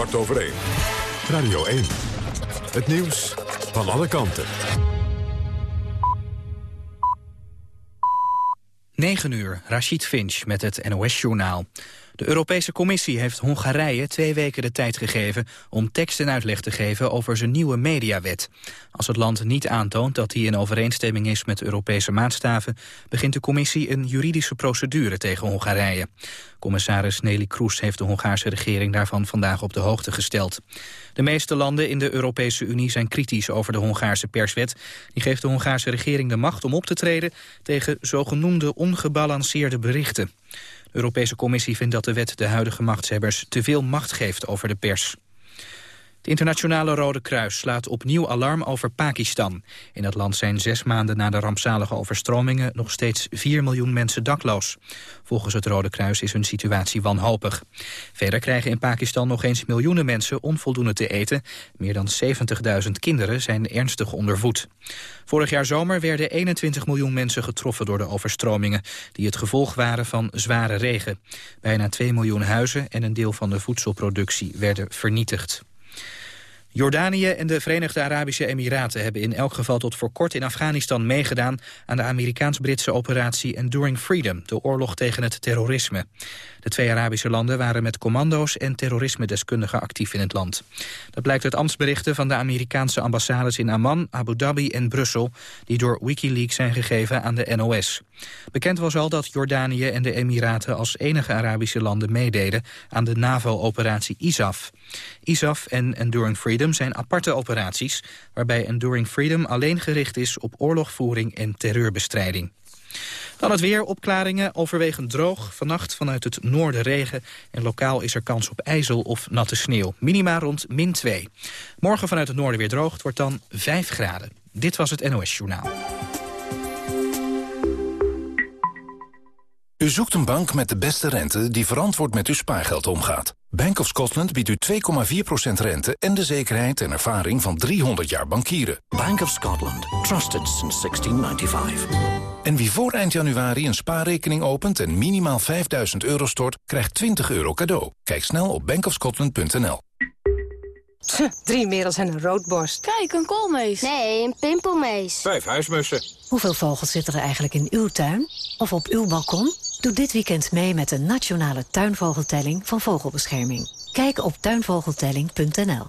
kwart over 1. Radio 1. Het nieuws van alle kanten. 9 uur, Rashid Finch met het NOS-journaal. De Europese Commissie heeft Hongarije twee weken de tijd gegeven om tekst en uitleg te geven over zijn nieuwe mediawet. Als het land niet aantoont dat die in overeenstemming is met Europese maatstaven, begint de Commissie een juridische procedure tegen Hongarije. Commissaris Nelly Kroes heeft de Hongaarse regering daarvan vandaag op de hoogte gesteld. De meeste landen in de Europese Unie zijn kritisch over de Hongaarse perswet. Die geeft de Hongaarse regering de macht om op te treden tegen zogenoemde ongebalanceerde berichten. De Europese Commissie vindt dat de wet de huidige machtshebbers te veel macht geeft over de pers. Het internationale Rode Kruis slaat opnieuw alarm over Pakistan. In dat land zijn zes maanden na de rampzalige overstromingen... nog steeds 4 miljoen mensen dakloos. Volgens het Rode Kruis is hun situatie wanhopig. Verder krijgen in Pakistan nog eens miljoenen mensen onvoldoende te eten. Meer dan 70.000 kinderen zijn ernstig ondervoed. Vorig jaar zomer werden 21 miljoen mensen getroffen door de overstromingen... die het gevolg waren van zware regen. Bijna 2 miljoen huizen en een deel van de voedselproductie werden vernietigd. Jordanië en de Verenigde Arabische Emiraten hebben in elk geval tot voor kort in Afghanistan meegedaan aan de Amerikaans-Britse operatie Enduring Freedom, de oorlog tegen het terrorisme. De twee Arabische landen waren met commando's en terrorisme-deskundigen actief in het land. Dat blijkt uit ambtsberichten van de Amerikaanse ambassades in Amman, Abu Dhabi en Brussel, die door Wikileaks zijn gegeven aan de NOS. Bekend was al dat Jordanië en de Emiraten als enige Arabische landen meededen aan de NAVO-operatie ISAF. ISAF en Enduring Freedom zijn aparte operaties... waarbij Enduring Freedom alleen gericht is op oorlogvoering en terreurbestrijding. Dan het weer, opklaringen, overwegend droog. Vannacht vanuit het noorden regen. En lokaal is er kans op ijzel of natte sneeuw. Minima rond min 2. Morgen vanuit het noorden weer droog. Het wordt dan 5 graden. Dit was het NOS Journaal. U zoekt een bank met de beste rente die verantwoord met uw spaargeld omgaat. Bank of Scotland biedt u 2,4% rente en de zekerheid en ervaring van 300 jaar bankieren. Bank of Scotland. Trusted since 1695. En wie voor eind januari een spaarrekening opent en minimaal 5000 euro stort, krijgt 20 euro cadeau. Kijk snel op bankofscotland.nl. Drie merels en een roodborst. Kijk, een koolmees. Nee, een pimpelmees. Vijf huismussen. Hoeveel vogels zitten er eigenlijk in uw tuin? Of op uw balkon? Doe dit weekend mee met de nationale tuinvogeltelling van Vogelbescherming. Kijk op tuinvogeltelling.nl.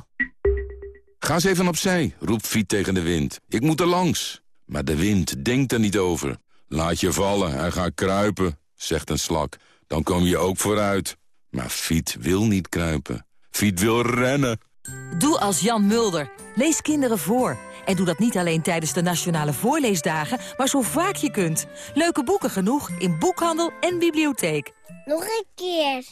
Ga eens even opzij, roept Fiet tegen de wind. Ik moet er langs. Maar de wind denkt er niet over. Laat je vallen en ga kruipen, zegt een slak. Dan kom je ook vooruit. Maar Fiet wil niet kruipen. Fiet wil rennen. Doe als Jan Mulder. Lees kinderen voor. En doe dat niet alleen tijdens de Nationale Voorleesdagen, maar zo vaak je kunt. Leuke boeken genoeg in boekhandel en bibliotheek. Nog een keer.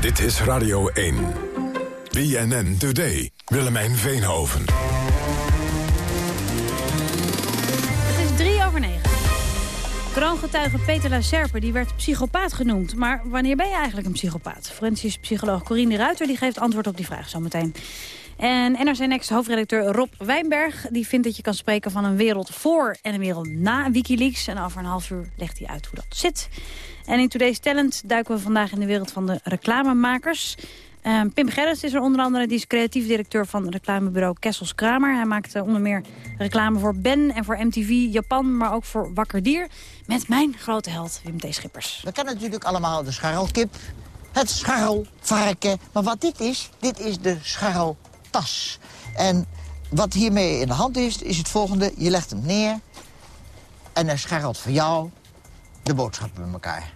Dit is Radio 1. BNN Today. Willemijn Veenhoven. Kroongetuige Peter Lacerpe die werd psychopaat genoemd. Maar wanneer ben je eigenlijk een psychopaat? Forensisch psycholoog Corine de Ruiter die geeft antwoord op die vraag zometeen. En NRC Next hoofdredacteur Rob Wijnberg... die vindt dat je kan spreken van een wereld voor en een wereld na Wikileaks. En over een half uur legt hij uit hoe dat zit. En in Today's Talent duiken we vandaag in de wereld van de reclamemakers. Uh, Pim Gerrits is er onder andere, die is creatief directeur van reclamebureau Kessels Kramer. Hij maakt uh, onder meer reclame voor Ben en voor MTV Japan, maar ook voor Wakker Dier. Met mijn grote held Wim T. Schippers. We kennen natuurlijk allemaal de scharrelkip, het scharrelvarken. Maar wat dit is, dit is de scharreltas. En wat hiermee in de hand is, is het volgende. Je legt hem neer en hij scharrelt voor jou de boodschappen bij elkaar.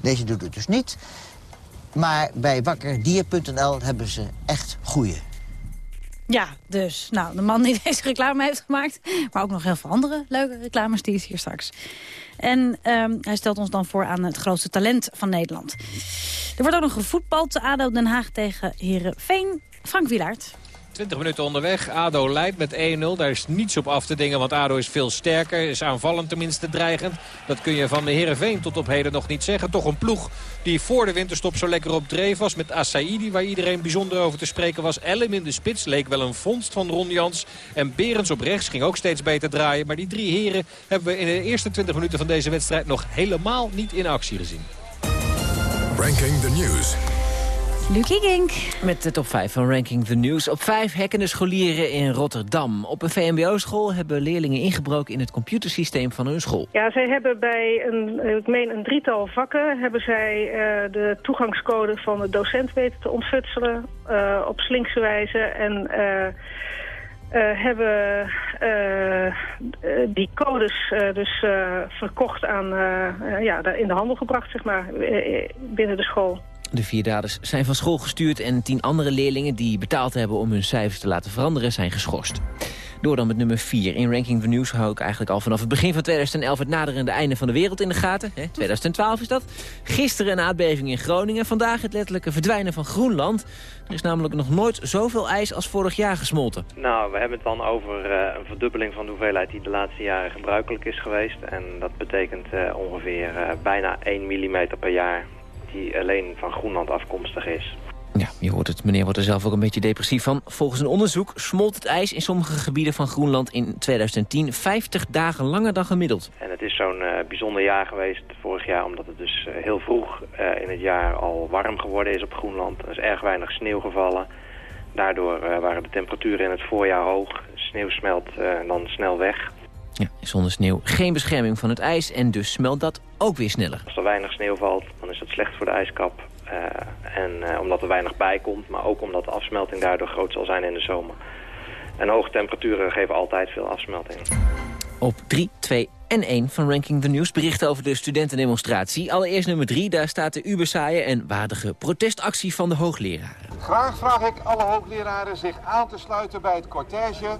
Deze doet het dus niet. Maar bij wakkerdier.nl hebben ze echt goeie. Ja, dus nou, de man die deze reclame heeft gemaakt... maar ook nog heel veel andere leuke reclames, die is hier straks. En um, hij stelt ons dan voor aan het grootste talent van Nederland. Er wordt ook nog gevoetbald. ADO Den Haag tegen Herenveen. Frank Wielaert. 20 minuten onderweg. ADO leidt met 1-0. Daar is niets op af te dingen, want ADO is veel sterker. Is aanvallend tenminste dreigend. Dat kun je van de Heerenveen tot op heden nog niet zeggen. Toch een ploeg die voor de winterstop zo lekker op dreef was. Met Assaidi, waar iedereen bijzonder over te spreken was. Ellem in de spits leek wel een vondst van Ron Jans. En Berends op rechts ging ook steeds beter draaien. Maar die drie heren hebben we in de eerste 20 minuten van deze wedstrijd nog helemaal niet in actie gezien. Ranking the News. Lucie Gink. Met de top 5 van Ranking the News. Op 5 hekkende scholieren in Rotterdam. Op een VMBO-school hebben leerlingen ingebroken in het computersysteem van hun school. Ja, zij hebben bij een, ik meen een drietal vakken... hebben zij uh, de toegangscode van de docent weten te ontfutselen... Uh, op slinkse wijze en... Uh, uh, hebben uh, die codes uh, dus verkocht aan, ja, in de handel gebracht, zeg maar, binnen de school. De vier daders zijn van school gestuurd en tien andere leerlingen die betaald hebben om hun cijfers te laten veranderen zijn geschorst. Door dan met nummer 4. In Ranking the News hou ik eigenlijk al vanaf het begin van 2011 het naderende einde van de wereld in de gaten. 2012 is dat. Gisteren een aardbeving in Groningen. Vandaag het letterlijke verdwijnen van Groenland. Er is namelijk nog nooit zoveel ijs als vorig jaar gesmolten. Nou, we hebben het dan over uh, een verdubbeling van de hoeveelheid die de laatste jaren gebruikelijk is geweest. En dat betekent uh, ongeveer uh, bijna 1 mm per jaar die alleen van Groenland afkomstig is. Ja, je hoort het. Meneer wordt er zelf ook een beetje depressief van. Volgens een onderzoek smolt het ijs in sommige gebieden van Groenland in 2010 50 dagen langer dan gemiddeld. En het is zo'n uh, bijzonder jaar geweest vorig jaar, omdat het dus uh, heel vroeg uh, in het jaar al warm geworden is op Groenland. Er is erg weinig sneeuw gevallen. Daardoor waren de temperaturen in het voorjaar hoog. Sneeuw smelt dan snel weg. Ja, zonder sneeuw geen bescherming van het ijs en dus smelt dat ook weer sneller. Als er weinig sneeuw valt, dan is dat slecht voor de ijskap. Uh, en uh, omdat er weinig bij komt, maar ook omdat de afsmelting daardoor groot zal zijn in de zomer. En hoge temperaturen geven altijd veel afsmelting. Op 3, 2 en 1 van Ranking the News berichten over de studentendemonstratie. Allereerst nummer 3, daar staat de ubersaaie en waardige protestactie van de hoogleraren. Graag vraag ik alle hoogleraren zich aan te sluiten bij het cortège.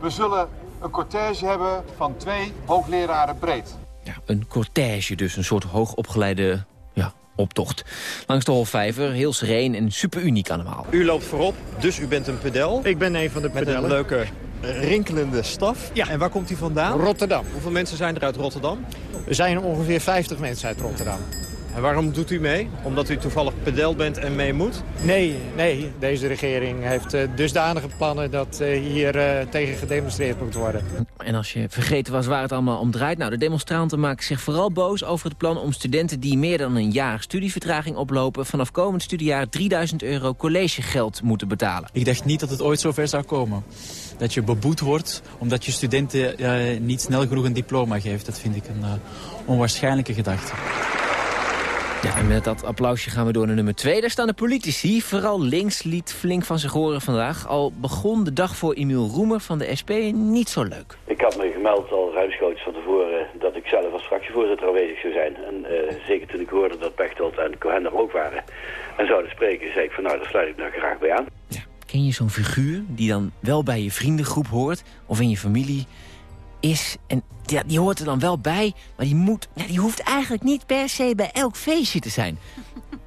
We zullen een cortège hebben van twee hoogleraren breed. Ja, een cortège dus, een soort hoogopgeleide ja, optocht. Langs de Holvijver, heel sereen en super uniek allemaal. U loopt voorop, dus u bent een pedel. Ik ben een van de pedellen. Met een leuke rinkelende staf. Ja. En waar komt u vandaan? Rotterdam. Hoeveel mensen zijn er uit Rotterdam? Er zijn ongeveer 50 mensen uit Rotterdam. En waarom doet u mee? Omdat u toevallig pedel bent en mee moet? Nee, nee. Deze regering heeft uh, dusdanige plannen dat uh, hier uh, tegen gedemonstreerd moet worden. En als je vergeten was waar het allemaal om draait... nou, de demonstranten maken zich vooral boos over het plan om studenten... die meer dan een jaar studievertraging oplopen... vanaf komend studiejaar 3000 euro collegegeld moeten betalen. Ik dacht niet dat het ooit zover zou komen. Dat je beboet wordt omdat je studenten niet snel genoeg een diploma geeft. Dat vind ik een onwaarschijnlijke gedachte. Ja, en met dat applausje gaan we door naar nummer 2. Daar staan de politici. Vooral links liet flink van zich horen vandaag. Al begon de dag voor Emiel Roemer van de SP niet zo leuk. Ik had me gemeld al ruimschoots van tevoren dat ik zelf als fractievoorzitter aanwezig zou zijn. En uh, zeker toen ik hoorde dat Pechtold en Cohen er ook waren en zouden spreken, zei ik van nou, daar sluit ik daar graag bij aan. Ja, ken je zo'n figuur die dan wel bij je vriendengroep hoort of in je familie is en ja, die hoort er dan wel bij, maar die, moet, ja, die hoeft eigenlijk niet per se bij elk feestje te zijn.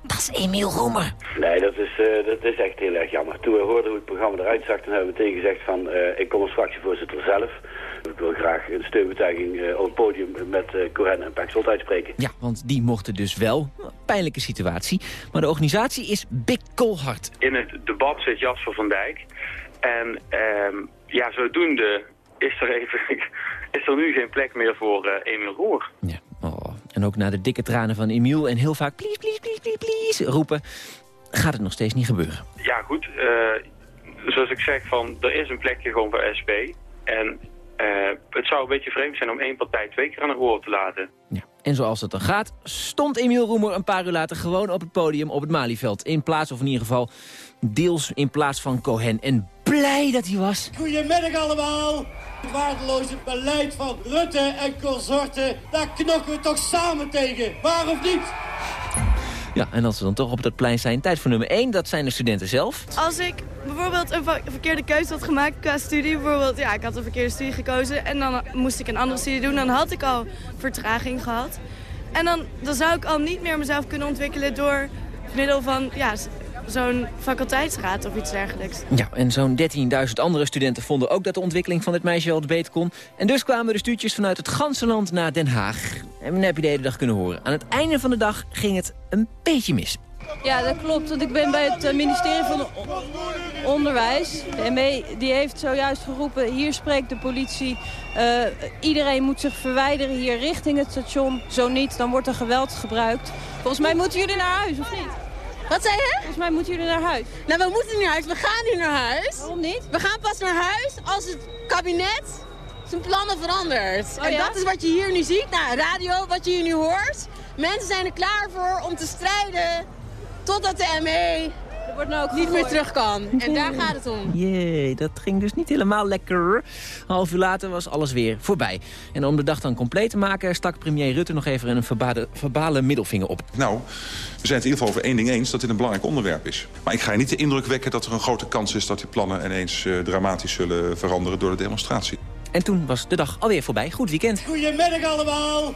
Dat is Emiel Roemer. Nee, dat is, uh, dat is echt heel erg jammer. Toen we hoorden hoe het programma eruit zag, dan hebben we meteen gezegd van... Uh, ik kom als fractievoorzitter zelf. Ik wil graag een steunbetuiging uh, op het podium met uh, Cohen en Pexelt uitspreken. Ja, want die mochten dus wel. Pijnlijke situatie. Maar de organisatie is bikkelhard. In het debat zit Jasper van Dijk. En ehm, ja, zodoende is er even is er nu geen plek meer voor uh, Emiel Roer. Ja, oh. en ook na de dikke tranen van Emiel en heel vaak please, please, please, please, please roepen, gaat het nog steeds niet gebeuren. Ja, goed. Uh, zoals ik zeg, van, er is een plekje gewoon voor SP. En uh, het zou een beetje vreemd zijn om één partij twee keer aan het woord te laten. Ja. En zoals het dan gaat, stond Emiel Roemer een paar uur later gewoon op het podium op het Malieveld. In plaats, of in ieder geval deels in plaats van Cohen. En blij dat hij was. Goedemiddag allemaal. Het waardeloze beleid van Rutte en consorten, daar knokken we toch samen tegen. Waar of niet? Ja, en als we dan toch op dat plein zijn, tijd voor nummer 1, dat zijn de studenten zelf. Als ik bijvoorbeeld een verkeerde keuze had gemaakt qua studie, bijvoorbeeld, ja, ik had een verkeerde studie gekozen en dan moest ik een andere studie doen, dan had ik al vertraging gehad. En dan, dan zou ik al niet meer mezelf kunnen ontwikkelen door middel van, ja, zo'n faculteitsraad of iets dergelijks. Ja, en zo'n 13.000 andere studenten vonden ook dat de ontwikkeling van dit meisje wel het beter kon. En dus kwamen de stuurtjes vanuit het ganse land naar Den Haag. En dan heb je de hele dag kunnen horen. Aan het einde van de dag ging het een beetje mis. Ja, dat klopt. Want ik ben bij het eh, ministerie van Onderwijs. De ME die heeft zojuist geroepen, hier spreekt de politie. Eh, iedereen moet zich verwijderen hier richting het station. Zo niet, dan wordt er geweld gebruikt. Volgens mij moeten jullie naar huis, of niet? Wat zei je? Volgens mij moeten jullie naar huis. Nou, we moeten niet naar huis. We gaan nu naar huis. Waarom niet? We gaan pas naar huis als het kabinet zijn plannen verandert. Oh, en ja? dat is wat je hier nu ziet. Nou, radio, wat je hier nu hoort. Mensen zijn er klaar voor om te strijden totdat de ME nou niet meer terug kan. En daar gaat het om. Jee, dat ging dus niet helemaal lekker. Een half uur later was alles weer voorbij. En om de dag dan compleet te maken... stak premier Rutte nog even een verbale, verbale middelvinger op. Nou, we zijn het in ieder geval over één ding eens dat dit een belangrijk onderwerp is. Maar ik ga je niet de indruk wekken dat er een grote kans is... dat die plannen ineens eh, dramatisch zullen veranderen door de demonstratie. En toen was de dag alweer voorbij. Goed weekend. Goedemiddag allemaal.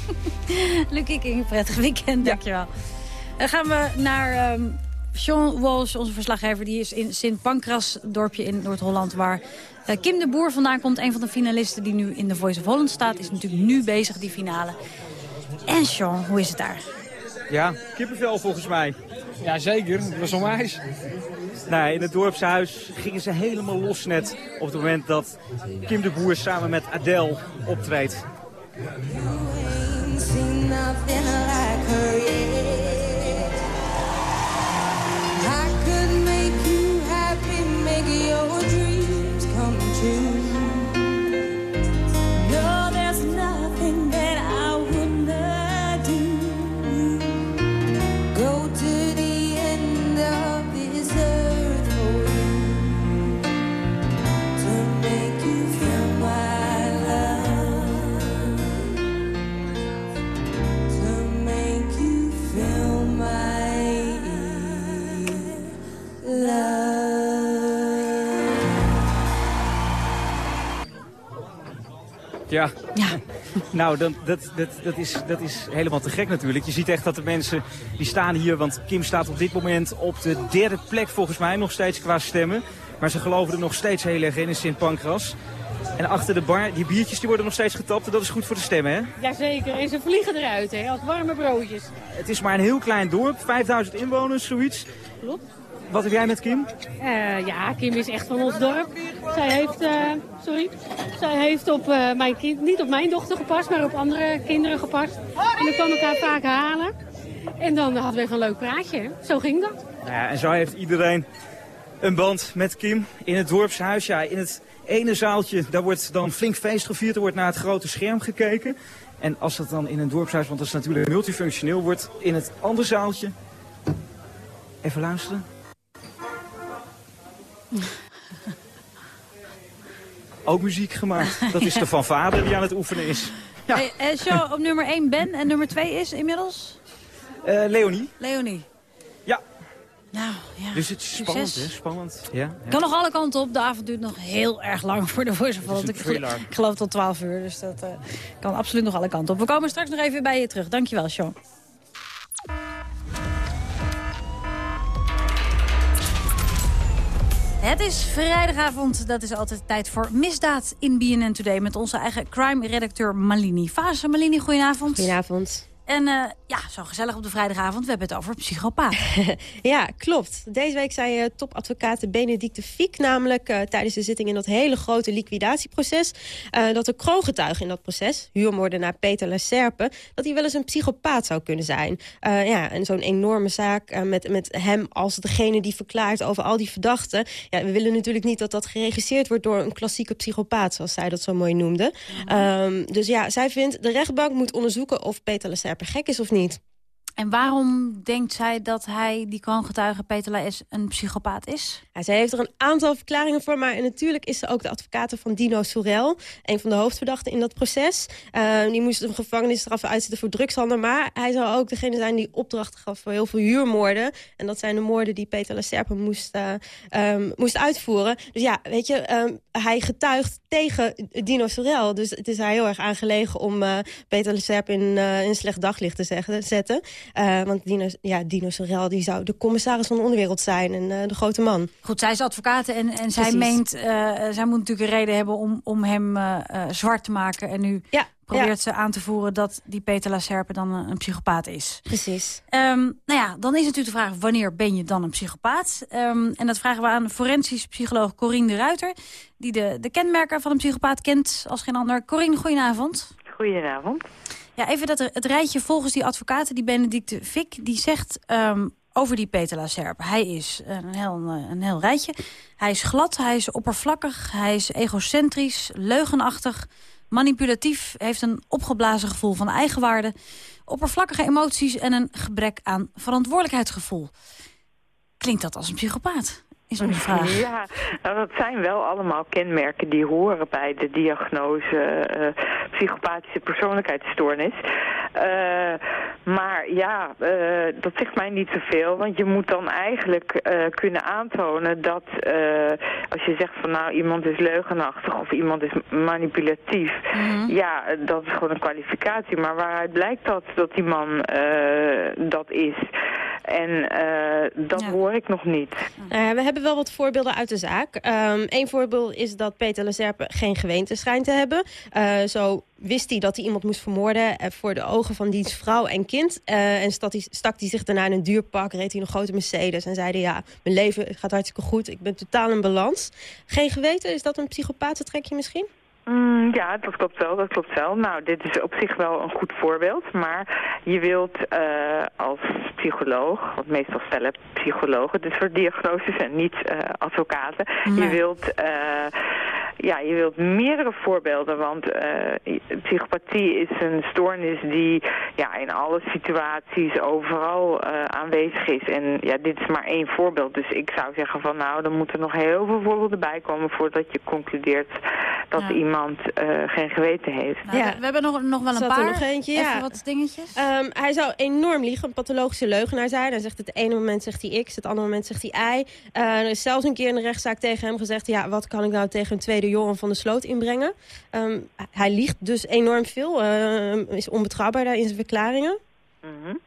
Luc Ikking, prettig weekend, dankjewel. Dan gaan we naar ehm Sean Walsh, onze verslaggever. Die is in Sint Pancras, dorpje in Noord-Holland... waar eh, Kim de Boer vandaan komt. Een van de finalisten die nu in de Voice of Holland staat... is natuurlijk nu bezig, die finale. En Sean, hoe is het daar? Ja, kippenvel volgens mij. Ja, zeker. Dat was onwijs. Nee, in het dorpshuis gingen ze helemaal los net op het moment dat Kim de Boer samen met Adele optreedt. Ja. Nou, dan, dat, dat, dat, is, dat is helemaal te gek natuurlijk. Je ziet echt dat de mensen die staan hier, want Kim staat op dit moment op de derde plek volgens mij nog steeds qua stemmen. Maar ze geloven er nog steeds heel erg in, in Sint Pancras. En achter de bar, die biertjes die worden nog steeds getapt en dat is goed voor de stemmen, hè? Jazeker, en ze vliegen eruit, hè, als warme broodjes. Het is maar een heel klein dorp, 5000 inwoners, zoiets. Klopt. Wat heb jij met Kim? Eh, ja, Kim is echt van ons dorp. Zij heeft, eh, sorry, zij heeft op eh, mijn kind, niet op mijn dochter gepast, maar op andere kinderen gepast. En dan kwam ik haar vaak halen. En dan hadden we even een leuk praatje. hè. Zo ging dat. Nou ja, en zo heeft iedereen een band met Kim in het dorpshuis. Ja, in het ene zaaltje, daar wordt dan flink feest gevierd. Er wordt naar het grote scherm gekeken. En als dat dan in een dorpshuis, want dat is natuurlijk multifunctioneel, wordt in het andere zaaltje... Even luisteren. Ook muziek gemaakt. Dat is de van vader die aan het oefenen is. Ja. Hey, en Sean op nummer 1 Ben en nummer 2 is inmiddels? Eh, Leonie. Leonie. Ja. Nou, ja. Dus het is spannend, hè? Spannend. Ja, ja. Kan nog alle kanten op. De avond duurt nog heel erg lang voor de Voice ik geloof tot 12 uur, dus dat eh, kan absoluut nog alle kanten op. We komen straks nog even bij je terug. Dankjewel, Sean. Het is vrijdagavond, dat is altijd tijd voor Misdaad in BNN Today... met onze eigen crime-redacteur Malini. Fase Malini, goedenavond. Goedenavond. En eh, ja, zo gezellig op de vrijdagavond. We hebben het over psychopaat. Ja, klopt. Deze week zei uh, topadvocaat Benedicte Fiek namelijk eh, tijdens de zitting in dat hele grote liquidatieproces... dat de kroongetuige in dat proces, huurmoordenaar Peter Lacerpe... dat hij wel eens een psychopaat zou kunnen zijn. Ja, en zo'n enorme zaak met, met hem als degene die verklaart over al die verdachten. Ja, we willen natuurlijk niet dat dat geregisseerd wordt door een klassieke psychopaat... zoals zij dat zo mooi noemde. Ehm, dus ja, zij vindt de rechtbank moet onderzoeken of Peter Lacerpe gek is of niet. En waarom denkt zij dat hij, die kroongetuige Peter Laes, een psychopaat is? Ja, zij heeft er een aantal verklaringen voor, maar natuurlijk is ze ook de advocaat van Dino Sorel, een van de hoofdverdachten in dat proces. Uh, die moest een gevangenisstraf uitzitten voor drugshandel, maar hij zou ook degene zijn die opdrachten gaf voor heel veel huurmoorden. En dat zijn de moorden die Peter Lacerpe moest, uh, um, moest uitvoeren. Dus ja, weet je, um, hij getuigt tegen Dino Sorel. Dus het is haar heel erg aangelegen om uh, Peter Lacerpe in, in slecht daglicht te zeggen, zetten. Uh, want Dino, ja, Dino Sorel die zou de commissaris van de onderwereld zijn en uh, de grote man. Goed, zij is advocaat en, en zij meent... Uh, zij moet natuurlijk een reden hebben om, om hem zwart te maken. En nu ja, probeert ze aan te voeren dat die Peter Lacerpe dan een, een psychopaat is. Precies. Um, nou ja, dan is natuurlijk de vraag, wanneer ben je dan een psychopaat? Um, en dat vragen we aan forensisch psycholoog Corine de Ruiter... die de, de kenmerken van een psychopaat kent als geen ander. Corine, goedenavond. Goedenavond. Ja, even dat het rijtje volgens die advocaten, die Benedicte Fick... die zegt um, over die Peter Lacerpe. Hij is een heel, een heel rijtje. Hij is glad, hij is oppervlakkig, hij is egocentrisch, leugenachtig manipulatief, heeft een opgeblazen gevoel van eigenwaarde... oppervlakkige emoties en een gebrek aan verantwoordelijkheidsgevoel. Klinkt dat als een psychopaat? Is mijn vraag. Ja, nou, dat zijn wel allemaal kenmerken die horen bij de diagnose uh, psychopathische persoonlijkheidsstoornis. Uh, maar ja, uh, dat zegt mij niet zoveel, want je moet dan eigenlijk kunnen aantonen dat als je zegt van nou iemand is leugenachtig of iemand is manipulatief, mm ja, dat is gewoon een kwalificatie. Maar waaruit blijkt dat dat die man dat is? En dat hoor ik nog niet. we hebben wel wat voorbeelden uit de zaak. Um, Eén voorbeeld is dat Peter Lazerpe geen geweten schijnt te hebben. Uh, zo wist hij dat hij iemand moest vermoorden voor de ogen van diens vrouw en kind. En stak hij, stak hij zich daarna in een duur pak, reed hij een grote Mercedes... en zeiden, ja, mijn leven gaat hartstikke goed, ik ben totaal in balans. Geen geweten, is dat een psychopatentrekje misschien? Mm, ja, dat klopt wel, dat klopt wel. Nou, dit is op zich wel een goed voorbeeld, maar je wilt uh, als psycholoog, want meestal stellen psychologen dit soort diagnoses en niet uh, advocaten, je wilt... Uh, ja, je wilt meerdere voorbeelden, want uh, psychopathie is een stoornis die ja, in alle situaties overal uh, aanwezig is. En ja, dit is maar één voorbeeld. Dus ik zou zeggen van nou, er moeten nog heel veel voorbeelden bij komen voordat je concludeert dat ja. iemand uh, geen geweten heeft. Nou, ja. We hebben nog, nog wel een Zat paar. Er nog eentje, Even ja. wat dingetjes. Um, hij zou enorm liegen, een pathologische leugenaar zijn. Hij zegt het ene moment zegt hij X, het andere moment zegt hij Y. er is zelfs een keer in de rechtszaak tegen hem gezegd... ja, wat kan ik nou tegen een tweede Joran van de Sloot inbrengen. Um, hij liegt dus enorm veel, uh, is onbetrouwbaar daar in zijn verklaringen. Mm -hmm.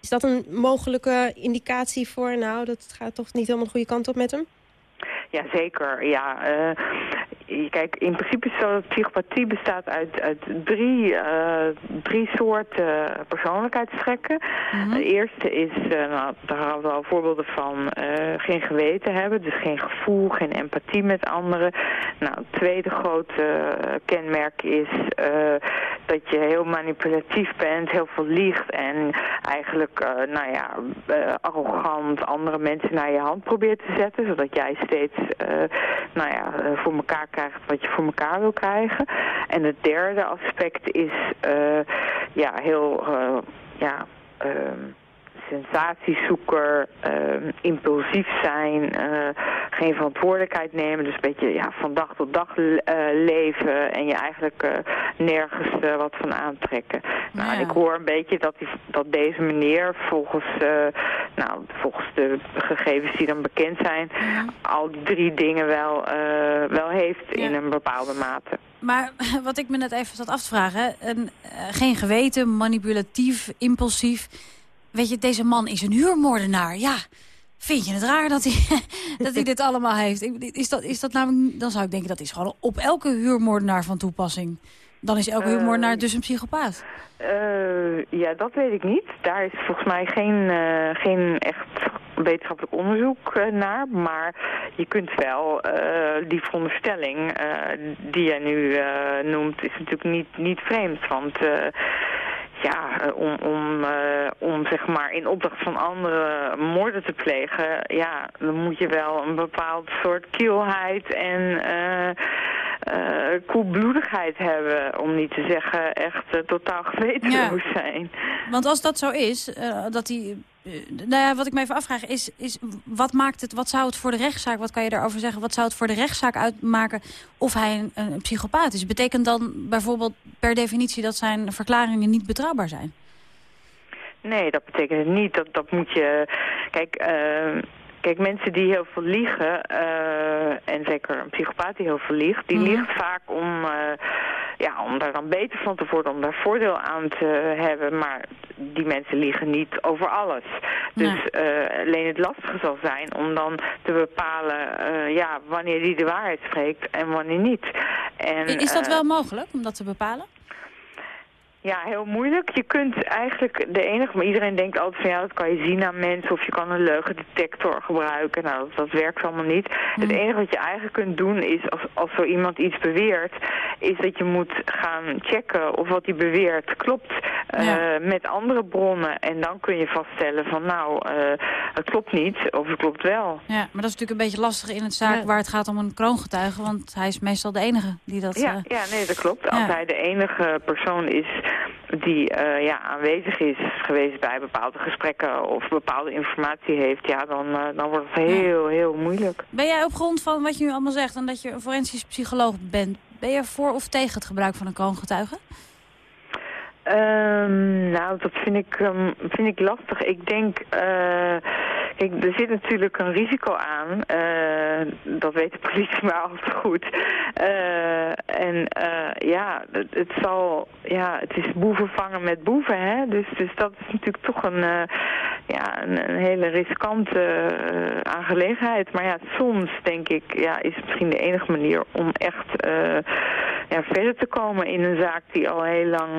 Is dat een mogelijke indicatie voor, nou, dat gaat toch niet helemaal de goede kant op met hem? Ja, zeker. Ja, uh, kijk, in principe is zo dat psychopathie bestaat uit, uit drie, uh, drie soorten persoonlijkheidstrekken. Mm -hmm. De eerste is, uh, nou, daar hadden we al voorbeelden van, geen geweten hebben. Dus geen gevoel, geen empathie met anderen. Nou, het tweede grote kenmerk is dat je heel manipulatief bent, heel veel liegt en eigenlijk, nou ja, arrogant andere mensen naar je hand probeert te zetten, zodat jij steeds nou ja, voor elkaar krijgt wat je voor elkaar wil krijgen. En het derde aspect is uh, ja, heel ja, sensatiezoeker, uh, impulsief zijn, uh, geen verantwoordelijkheid nemen. Dus een beetje ja, van dag tot dag uh, leven en je eigenlijk nergens wat van aantrekken. Nou, ja. en ik hoor een beetje dat, die, dat deze meneer volgens, nou, volgens de gegevens die dan bekend zijn, ja. al die drie dingen wel, wel heeft ja. in een bepaalde mate. Maar wat ik me net even zat af te vragen, een, geen geweten, manipulatief, impulsief weet je, deze man is een huurmoordenaar. Ja, vind je het raar dat hij, dat hij dit allemaal heeft? Is dat, is dat namelijk, dan zou ik denken, dat is gewoon op elke huurmoordenaar van toepassing. Dan is elke huurmoordenaar uh, dus een psychopaat. Uh, ja, dat weet ik niet. Daar is volgens mij geen, uh, geen echt wetenschappelijk onderzoek naar. Maar je kunt wel die veronderstelling die jij nu noemt, is natuurlijk niet, niet vreemd. Want ja, om, om, uh, om zeg maar in opdracht van anderen moorden te plegen, ja, dan moet je wel een bepaald soort kielheid en uh, uh, koelbloedigheid hebben, om niet te zeggen echt totaal gewetenloos ja. zijn. Want als dat zo is, dat die nou ja, wat ik me even afvraag is, is wat maakt het, wat zou het voor de rechtszaak, wat kan je daarover zeggen, wat zou het voor de rechtszaak uitmaken of hij een, een psychopaat is? Betekent dan bijvoorbeeld per definitie dat zijn verklaringen niet betrouwbaar zijn? Nee, dat betekent het niet. Dat, dat moet je... Kijk, uh, Kijk, mensen die heel veel liegen, uh, en zeker een psychopaat die heel veel liegt, die mm. liegt vaak om, uh, ja, om daar dan beter van te worden, om daar voordeel aan te hebben. Maar die mensen liegen niet over alles. Dus eh, alleen het lastige zal zijn om dan te bepalen eh, ja, wanneer die de waarheid spreekt en wanneer niet. En, Is dat eh, wel mogelijk om dat te bepalen? Ja, heel moeilijk. Je kunt eigenlijk de enige, maar iedereen denkt altijd van ja, dat kan je zien aan mensen of je kan een leugendetector gebruiken. Nou, dat, dat werkt allemaal niet. Het enige wat je eigenlijk kunt doen is, als, als zo iemand iets beweert, is dat je moet gaan checken of wat hij beweert klopt eh, met andere bronnen. En dan kun je vaststellen van nou, eh, het klopt niet of het klopt wel. Ja, maar dat is natuurlijk een beetje lastig in het zaak waar het gaat om een kroongetuige. Want hij is meestal de enige die dat... Ja, eh, ja, nee, dat klopt. Als ja. hij de enige persoon is die eh, ja, aanwezig is geweest bij bepaalde gesprekken of bepaalde informatie heeft, ja, dan, eh, dan wordt het heel, heel moeilijk. Ben jij op grond van wat je nu allemaal zegt en dat je een forensisch psycholoog bent... ben je voor of tegen het gebruik van een kroongetuige? Ehm, nou, dat vind ik, ehm, vind ik lastig. Ik denk, eh, kijk, er zit natuurlijk een risico aan. Eh, dat weet de politie maar al te goed. Eh, en eh, ja, het, het zal, ja, het is boeven vangen met boeven, hè. Dus, dus dat is natuurlijk toch een, ja, een, een hele riskante aangelegenheid. Maar ja, soms denk ik, ja, is het misschien de enige manier om echt ja, verder te komen in een zaak die al heel lang,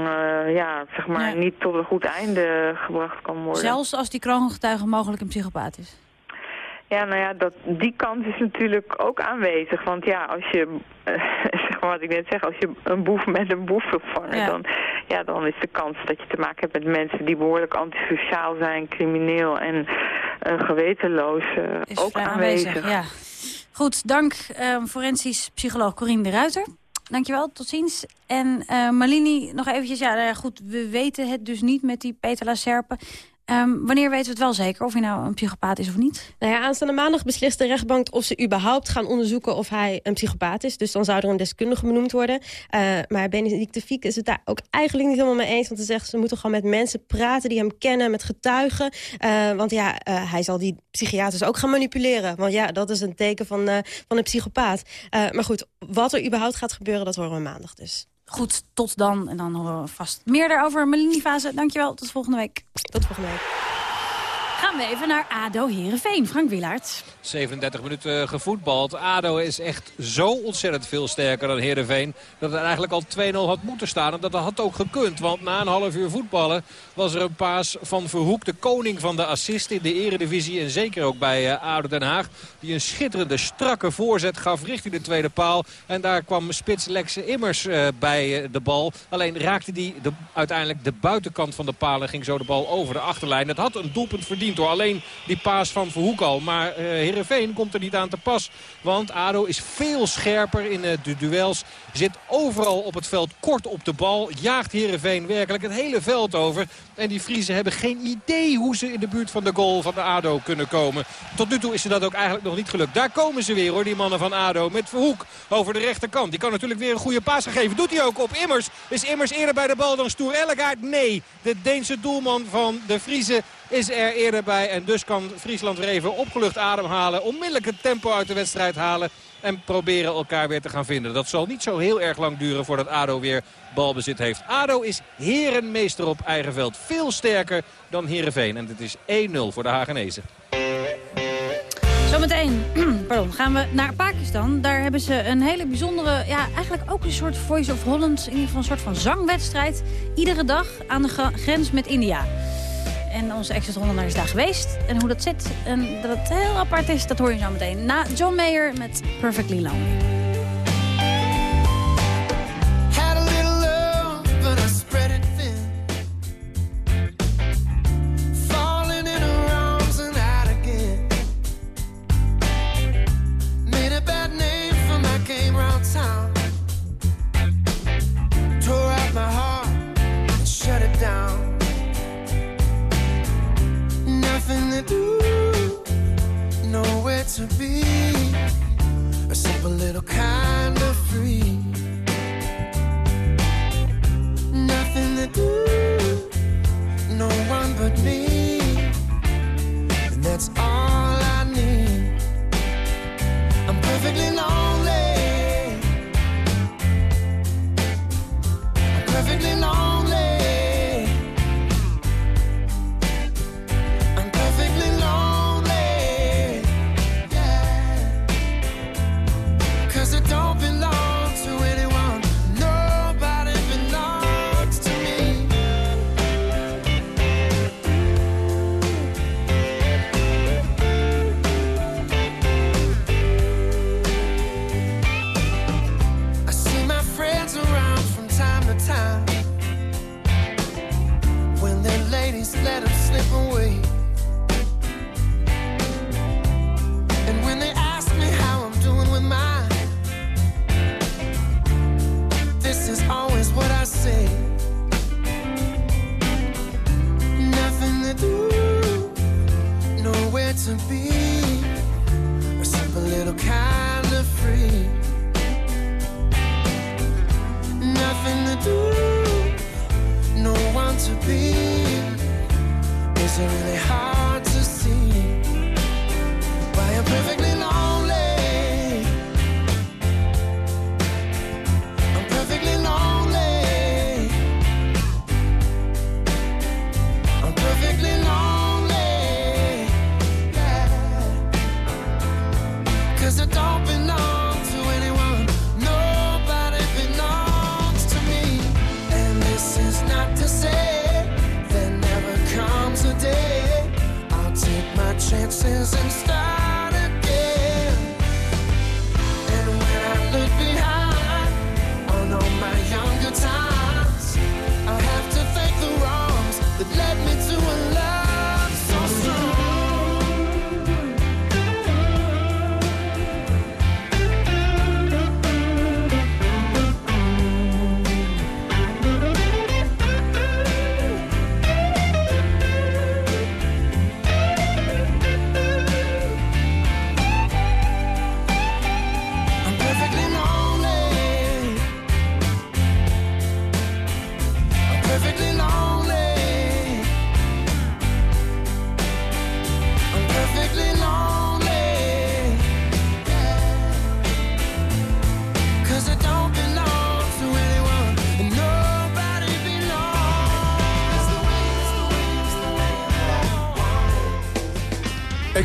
ja, zeg maar, niet tot een goed einde gebracht kan worden. Zelfs als die kroongetuige mogelijk een psychopaat is. Ja, nou ja, dat, die kans is natuurlijk ook aanwezig. Want ja, als je, eh, zeg maar wat ik net zeg, als je een boef met een boef vangen, Ja. dan, ja, dan is de kans dat je te maken hebt met mensen die behoorlijk antisociaal zijn, crimineel en eh, gewetenloos eh, Is ook vrij aanwezig. Ja. Goed, dank forensisch psycholoog Corine de Ruiter. Dankjewel, tot ziens. En Malini, nog eventjes, ja, ja, goed, we weten het dus niet met die Peter Lacerpe. Ehm, wanneer weten we het wel zeker, of hij nou een psychopaat is of niet? Nou ja, aanstaande maandag beslist de rechtbank of ze überhaupt gaan onderzoeken of hij een psychopaat is. Dus dan zou er een deskundige benoemd worden. Eh, maar Benedicte Fiek is het daar ook eigenlijk niet helemaal mee eens. Want ze zegt ze moeten gewoon met mensen praten die hem kennen, met getuigen. Eh, want ja, eh, hij zal die psychiaters ook gaan manipuleren. Want ja, dat is een teken van, van een psychopaat. Maar goed, wat er überhaupt gaat gebeuren, dat horen we maandag dus. Goed, tot dan. En dan horen we vast meer daarover. Malini Fase, dankjewel. Tot volgende week. Tot volgende week. Gaan we even naar ADO Heerenveen. Frank Wielaert. 37 minuten gevoetbald. ADO is echt zo ontzettend veel sterker dan Heerenveen... dat het eigenlijk al 2-0 had moeten staan. En dat had ook gekund. Want na een half uur voetballen was er een paas van Verhoek... de koning van de assist in de eredivisie. En zeker ook bij eh, ADO Den Haag. Die een schitterende, strakke voorzet gaf richting de tweede paal. En daar kwam spits Lexe Immers eh, bij eh, de bal. Alleen raakte die de, uiteindelijk de buitenkant van de paal... en ging zo de bal over de achterlijn. Het had een doelpunt verdiend door alleen die paas van Verhoek al. Maar eh Heerenveen komt er niet aan te pas. Want ADO is veel scherper in eh, de duels. Zit overal op het veld kort op de bal. Jaagt Heerenveen werkelijk het hele veld over. En die Friesen hebben geen idee hoe ze in de buurt van de goal van de ADO kunnen komen. Tot nu toe is ze dat ook eigenlijk nog niet gelukt. Daar komen ze weer hoor, die mannen van ADO. Met Verhoek over de rechterkant. Die kan natuurlijk weer een goede paas geven. Doet hij ook op Immers. Is Immers eerder bij de bal dan Stoer Ellegaard? Nee, de Deense doelman van de Friesen is er eerder bij. En dus kan Friesland weer even opgelucht ademhalen. Onmiddellijk het tempo uit de wedstrijd halen. En proberen elkaar weer te gaan vinden. Dat zal niet zo heel erg lang duren voordat ADO weer balbezit heeft. ADO is herenmeester op eigen veld. Veel sterker dan Heerenveen. En het is 1-0 voor de Hagenezen. Zometeen pardon, gaan we naar Pakistan. Daar hebben ze een hele bijzondere, ja, eigenlijk ook een soort Voice of Holland. In ieder geval een soort van zangwedstrijd. Iedere dag aan de grens met India. En onze exit is daar geweest. En hoe dat zit en dat het heel apart is, dat hoor je zo meteen. Na John Mayer met Perfectly Lonely. To be. A simple little kind of free. Nothing to do, no one but me. And that's all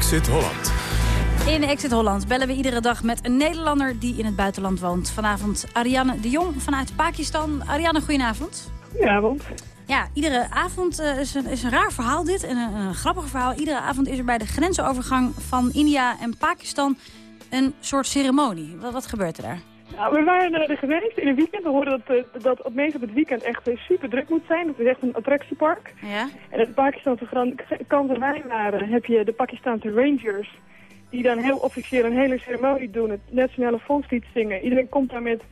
Exit Holland. In Exit Holland bellen we iedere dag met een Nederlander die in het buitenland woont. Vanavond Ariane de Jong vanuit Pakistan. Ariane, goedenavond. Goedenavond. Ja, iedere avond eh, is, een, is een raar verhaal dit en een, een grappig verhaal. Iedere avond is er bij de grensovergang van India en Pakistan een soort ceremonie. Wat, wat gebeurt er daar? Nou, we waren er geweest in een weekend. We hoorden dat, eh, dat het meest op het weekend echt eh, super druk moet zijn. Het is echt een attractiepark. Ja? En het Pakistanse kant waar wij waren, heb je de Pakistanse Rangers. Die dan heel officieel een hele ceremonie doen. Het nationale volkslied zingen. Iedereen komt daar met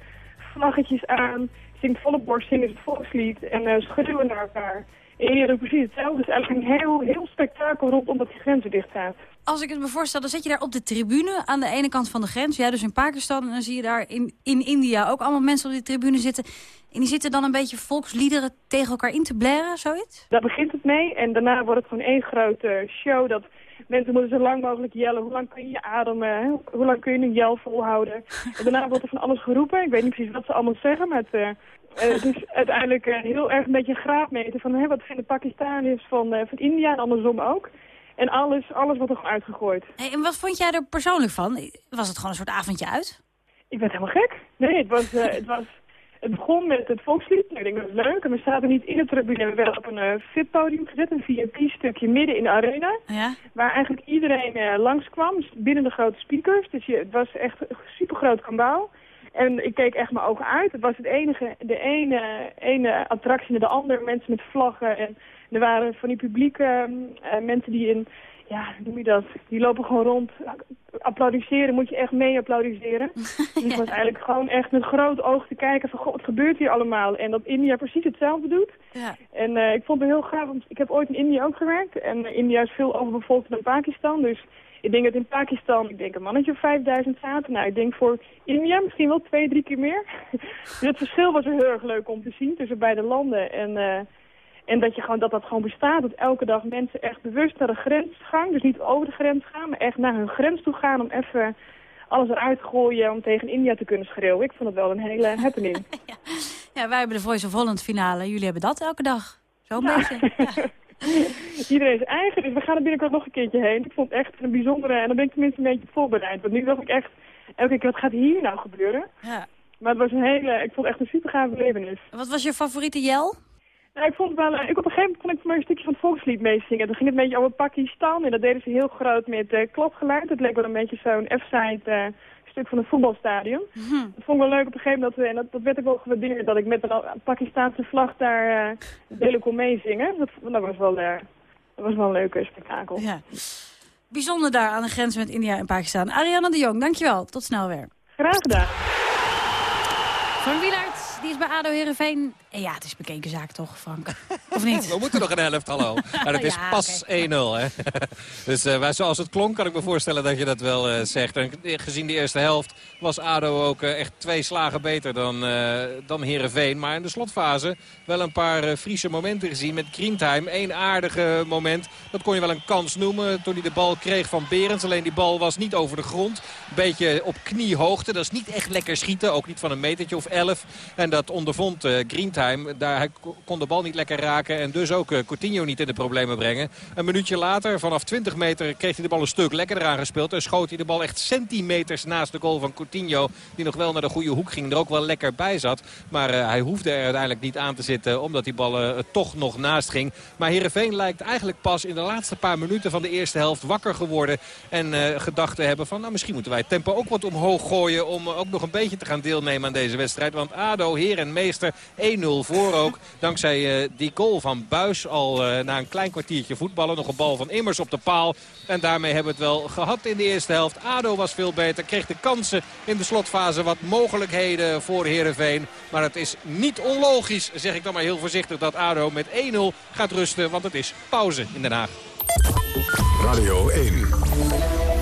vlaggetjes aan. Zingt volle borst, zingen het volkslied. En eh schreeuwen naar elkaar. Doet precies hetzelfde. Dus eigenlijk een heel, heel spektakel rondom dat die grenzen dicht gaat. Als ik het me voorstel, dan zit je daar op de tribune aan de ene kant van de grens. Ja, dus in Pakistan. En dan zie je daar in, in India ook allemaal mensen op die tribune zitten. En die zitten dan een beetje volksliederen tegen elkaar in te blaren, zoiets? Daar begint het mee. En daarna wordt het gewoon één grote show. Dat mensen moeten zo lang mogelijk jellen. Hoe lang kun je je ademen? Hoe lang kun je een jel volhouden? En daarna wordt er van alles geroepen. Ik weet niet precies wat ze allemaal zeggen. Maar het, eh, eh, het is uiteindelijk eh, heel erg een beetje een graadmeter van hè, wat vinden Pakistaniërs van, eh, van India en andersom ook. En alles, alles wordt er gewoon uitgegooid. Hey, en wat vond jij er persoonlijk van? Was het gewoon een soort avondje uit? Ik werd helemaal gek. Nee, het was, het was... Het begon met het volkslied. Ik denk dat is leuk. En we zaten niet in het tribune. We werden op een eh, VIP-podium gezet. Een VIP-stukje midden in de arena. Ja? Waar eigenlijk iedereen eh, langskwam. Binnen de grote speakers. Dus je, het was echt een supergroot kambaal. En ik keek echt mijn ogen uit. Het was het enige, de ene, ene attractie naar de andere. Mensen met vlaggen. En er waren van die publieke eh, mensen die in... Ja, hoe noem je dat? Die lopen gewoon rond. Applaudisseren moet je echt mee applaudisseren. Dus ik was eigenlijk gewoon echt met groot oog te kijken van... God, wat gebeurt hier allemaal? En dat India precies hetzelfde doet. Ja. En eh, ik vond het heel gaaf, want ik heb ooit in India ook gewerkt. En eh, India is veel overbevolkt dan Pakistan. Dus ik denk dat in Pakistan, ik denk een mannetje of 5000 zaten. Nou, ik denk voor India misschien wel twee, drie keer meer. dus het verschil was er heel erg leuk om te zien tussen beide landen. En, eh, en dat, je gewoon, dat dat gewoon bestaat. Dat elke dag mensen echt bewust naar de grens gaan. Dus niet over de grens gaan, maar echt naar hun grens toe gaan om even alles eruit te gooien om tegen India te kunnen schreeuwen. Ik vond het wel een hele happening. Ja, wij hebben de Voice of Holland finale. Jullie hebben dat elke dag. Zo'n beetje. Iedereen is eigen, dus we gaan er binnenkort nog een keertje heen. Ik vond het echt een bijzondere, en dan ben ik tenminste een beetje voorbereid. Want nu dacht ik echt, elke keer, wat gaat hier nou gebeuren? Ja. Maar het was een hele, ik vond het echt een super gave belevenis. Wat was je favoriete Jel? Nou, ik vond wel, eh, ik op een gegeven moment kon ik maar een stukje van het volkslied meezingen. Dan ging het een beetje over Pakistan en dat deden ze heel groot met eh klapgeluid. Het leek wel een beetje zo'n F-side eh, stuk van een voetbalstadion. Dat vond ik wel leuk op een gegeven moment, dat, we- en dat, dat werd ook wel gewaardeerd, dat ik met een Pakistaanse vlag daar eh delen kon meezingen. Dat, dat, was wel, dat was wel een leuke spektakel. Ja. Bijzonder daar aan de grens met India en Pakistan. Ariane de Jong, dankjewel. Tot snel weer. Graag gedaan. Frank Wielaert, die is bij ADO Heerenveen. Ja, het is bekeken zaak toch, Frank? Of niet? We moeten nog een helft, hallo. En het is Ja, pas 1-0. Hè? Dus eh, maar zoals het klonk kan ik me voorstellen dat je dat wel eh, zegt. En gezien de eerste helft was ADO ook eh, echt twee slagen beter dan, dan Heerenveen. Maar in de slotfase wel een paar Friese momenten gezien met Krientheim. Eén aardige moment, dat kon je wel een kans noemen toen hij de bal kreeg van Berends. Alleen die bal was niet over de grond. Een beetje op kniehoogte. Dat is niet echt lekker schieten, ook niet van een metertje of elf. En dat ondervond eh Krientheim. Daar, hij ko- kon de bal niet lekker raken en dus ook eh, Coutinho niet in de problemen brengen. Een minuutje later, vanaf 20 meter, kreeg hij de bal een stuk lekkerder aangespeeld. En schoot hij de bal echt centimeters naast de goal van Coutinho. Die nog wel naar de goede hoek ging, er ook wel lekker bij zat. Maar eh, hij hoefde er uiteindelijk niet aan te zitten, omdat die bal eh, toch nog naast ging. Maar Heerenveen lijkt eigenlijk pas in de laatste paar minuten van de eerste helft wakker geworden. En eh, gedacht te hebben van, nou misschien moeten wij het tempo ook wat omhoog gooien. Om ook nog een beetje te gaan deelnemen aan deze wedstrijd. Want ADO, heer en meester, 1-0 voor ook. Dankzij eh, die goal van Buis al eh, na een klein kwartiertje voetballen. Nog een bal van Immers op de paal. En daarmee hebben we het wel gehad in de eerste helft. ADO was veel beter. Kreeg de kansen in de slotfase wat mogelijkheden voor Heerenveen. Maar het is niet onlogisch, zeg ik dan maar heel voorzichtig, dat ADO met 1-0 gaat rusten. Want het is pauze in Den Haag. Radio 1,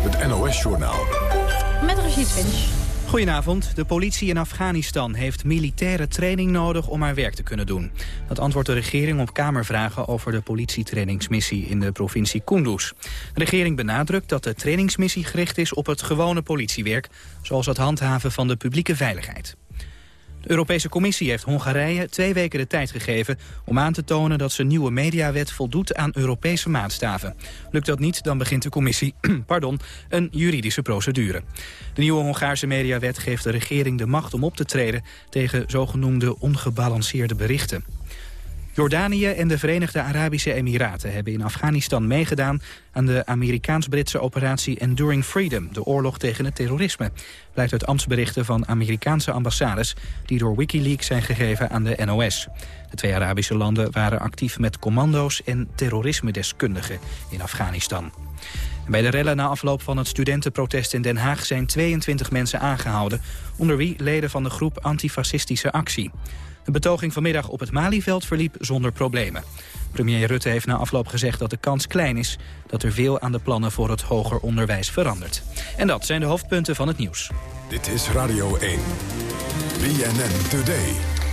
het NOS-journaal. Met Rashid Finch. Goedenavond. De politie in Afghanistan heeft militaire training nodig om haar werk te kunnen doen. Dat antwoordt de regering op Kamervragen over de politietrainingsmissie in de provincie Kunduz. De regering benadrukt dat de trainingsmissie gericht is op het gewone politiewerk, zoals het handhaven van de publieke veiligheid. De Europese Commissie heeft Hongarije twee weken de tijd gegeven om aan te tonen dat zijn nieuwe mediawet voldoet aan Europese maatstaven. Lukt dat niet, dan begint de Commissie pardon, een juridische procedure. De nieuwe Hongaarse mediawet geeft de regering de macht om op te treden tegen zogenoemde ongebalanceerde berichten. Jordanië en de Verenigde Arabische Emiraten hebben in Afghanistan meegedaan aan de Amerikaans-Britse operatie Enduring Freedom, de oorlog tegen het terrorisme. Blijkt uit ambtsberichten van Amerikaanse ambassades die door Wikileaks zijn gegeven aan de NOS. De twee Arabische landen waren actief met commando's en terrorisme-deskundigen in Afghanistan. Bij de rellen na afloop van het studentenprotest in Den Haag zijn 22 mensen aangehouden, onder wie leden van de groep Antifascistische Actie. De betoging vanmiddag op het Malieveld verliep zonder problemen. Premier Rutte heeft na afloop gezegd dat de kans klein is... dat er veel aan de plannen voor het hoger onderwijs verandert. En dat zijn de hoofdpunten van het nieuws. Dit is Radio 1. BNN Today.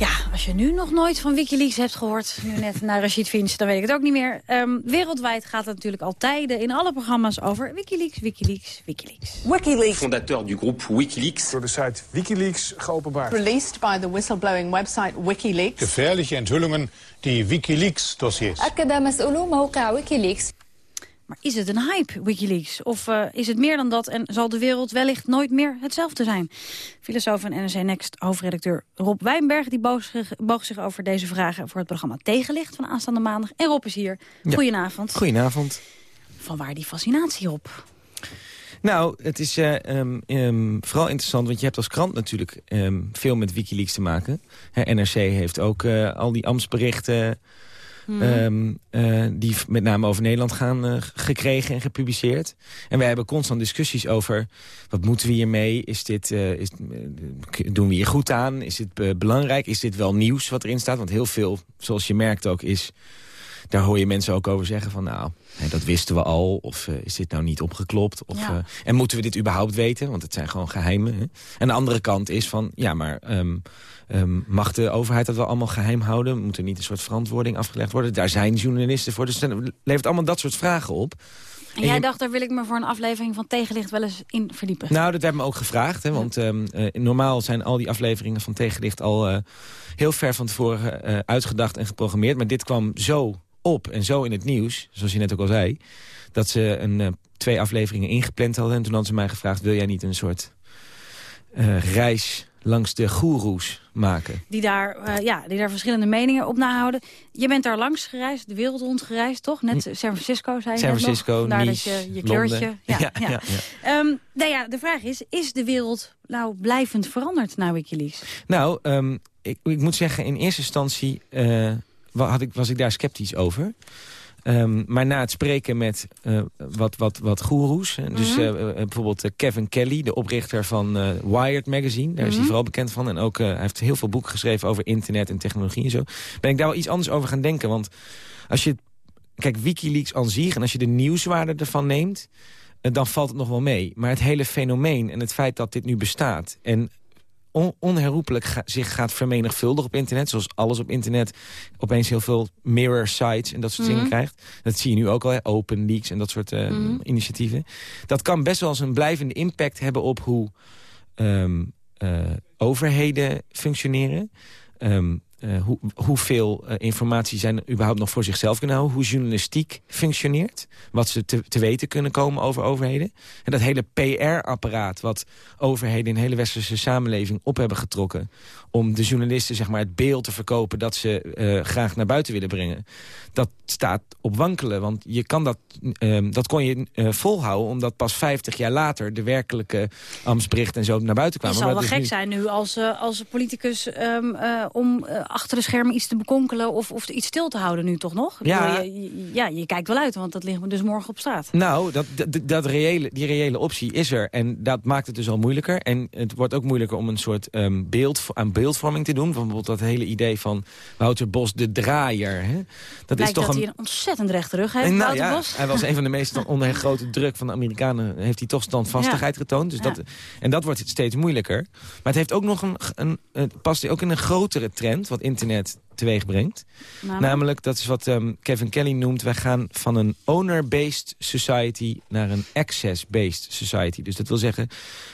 Ja, als je nu nog nooit van Wikileaks hebt gehoord, nu net naar Rashid Finch, dan weet ik het ook niet meer. Ehm, wereldwijd gaat het natuurlijk al tijden in alle programma's over Wikileaks, Wikileaks, Wikileaks. Wikileaks. Fondateur du groupe Wikileaks. Door de site Wikileaks geopenbaard. Released by the whistleblowing website Wikileaks. Gefährliche Enthüllungen, die Wikileaks-dossiers. أكد مسؤولو موقع ويكيليكس maar is het een hype, Wikileaks? Of eh, is het meer dan dat en zal de wereld wellicht nooit meer hetzelfde zijn? Filosoof en NRC Next hoofdredacteur Rob Wijnberg... die boog zich, boog zich over deze vragen voor het programma Tegenlicht van aanstaande maandag. En Rob is hier. Ja. Goedenavond. Goedenavond. Van waar die fascinatie op? Nou, het is eh, ehm, ehm, vooral interessant, want je hebt als krant natuurlijk ehm, veel met Wikileaks te maken. Hè, NRC heeft ook eh, al die ambtsberichten Mhm. ehm, eh, die met name over Nederland gaan eh, gekregen en gepubliceerd. En wij hebben constant discussies over, wat moeten we hiermee? Is dit, eh, is, doen we hier goed aan? Is dit belangrijk? Is dit wel nieuws wat erin staat? Want heel veel, zoals je merkt ook, is... Daar hoor je mensen ook over zeggen van, nou, hè, dat wisten we al. Of is dit nou niet opgeklopt? Of, Ja. en moeten we dit überhaupt weten? Want het zijn gewoon geheimen. Hè? En de andere kant is van, ja, maar ehm, ehm, mag de overheid dat wel allemaal geheim houden? Moet er niet een soort verantwoording afgelegd worden? Daar zijn journalisten voor. Dus het levert allemaal dat soort vragen op. En jij dacht, daar wil ik me voor een aflevering van Tegenlicht wel eens in verdiepen. Nou, dat werd me ook gevraagd. Hè, want ehm, eh, normaal zijn al die afleveringen van Tegenlicht al eh, heel ver van tevoren eh, uitgedacht en geprogrammeerd. Maar dit kwam zo op en zo in het nieuws, zoals je net ook al zei... dat ze een, twee afleveringen ingepland hadden. En toen hadden ze mij gevraagd, wil jij niet een soort reis langs de goeroes maken? Die daar, eh, ja, die daar verschillende meningen op nahouden. Je bent daar langs gereisd, de wereld rond gereisd, toch? Net San Francisco, zei je San. Francisco, Nice, dat je, je Londen. kleurtje... Ja, Ja, ja, ja, Ehm, nou ja, de vraag is, is de wereld nou blijvend veranderd na Wikileaks? Nou, ehm, ik, ik moet zeggen, in eerste instantie eh, had ik, was ik daar sceptisch over. Ehm, maar na het spreken met eh, wat, wat, wat goeroes... dus Mhm. eh, eh, bijvoorbeeld Kevin Kelly, de oprichter van Wired Magazine... daar is hij Mhm. vooral bekend van. En ook, hij heeft heel veel boeken geschreven over internet en technologie en zo. Ben ik daar wel iets anders over gaan denken. Want als je... Kijk, Wikileaks aan zich, en als je de nieuwswaarde ervan neemt... dan valt het nog wel mee. Maar het hele fenomeen en het feit dat dit nu bestaat... en on- onherroepelijk ga- zich gaat vermenigvuldigen op internet... zoals alles op internet opeens heel veel mirror sites en dat soort Mhm. dingen krijgt. Dat zie je nu ook al, hè, open leaks en dat soort eh, Mhm. initiatieven. Dat kan best wel eens een blijvende impact hebben op hoe ehm, eh, overheden functioneren... Ehm, eh, hoe, hoeveel eh, informatie zij überhaupt nog voor zichzelf kunnen houden. Hoe journalistiek functioneert. Wat ze te, te weten kunnen komen over overheden. En dat hele PR-apparaat wat overheden in de hele westerse samenleving op hebben getrokken. Om de journalisten zeg maar, het beeld te verkopen dat ze eh, graag naar buiten willen brengen. Dat staat op wankelen. Want je kan dat, ehm, dat kon je volhouden omdat pas 50 jaar later de werkelijke ambtsberichten en zo naar buiten Het kwamen. zal Maar wel gek nu- zijn nu als, als politicus ehm, eh, om achter de schermen iets te bekonkelen of, of iets stil te houden nu toch nog? Ja. je, je- ja, je kijkt wel uit, want dat ligt me dus morgen op straat. Nou, dat, dat, dat reële, die reële optie is er. En dat maakt het dus al moeilijker. En het wordt ook moeilijker om een soort ehm, beeld, aan beeldvorming te doen. Bijvoorbeeld dat hele idee van Wouter Bos, de draaier. Hè? Dat is toch dat een... hij een ontzettend rechte rug heeft, nou Wouter ja, Bos. hij was een van de meest onder grote druk van de Amerikanen. Heeft hij toch standvastigheid Ja. getoond. Dus Ja. dat, en dat wordt steeds moeilijker. Maar het heeft ook nog een, een het past ook in een grotere trend wat internet teweeg brengt. Namelijk? Namelijk, dat is wat ehm, Kevin Kelly noemt... wij gaan van een owner-based society naar een access-based society. Dus dat wil zeggen,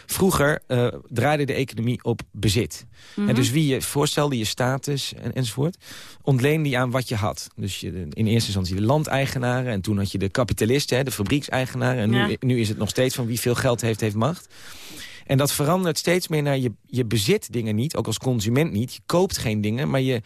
vroeger eh, draaide de economie op bezit. Mhm. En dus wie je voorstelde, je status en, enzovoort... ontleende je aan wat je had. Dus je, in eerste instantie de landeigenaren... en toen had je de kapitalisten, hè, de fabriekseigenaren... en nu, Ja. nu is het nog steeds van wie veel geld heeft, heeft macht... En dat verandert steeds meer naar je, je bezit dingen niet, ook als consument niet. Je koopt geen dingen, maar je,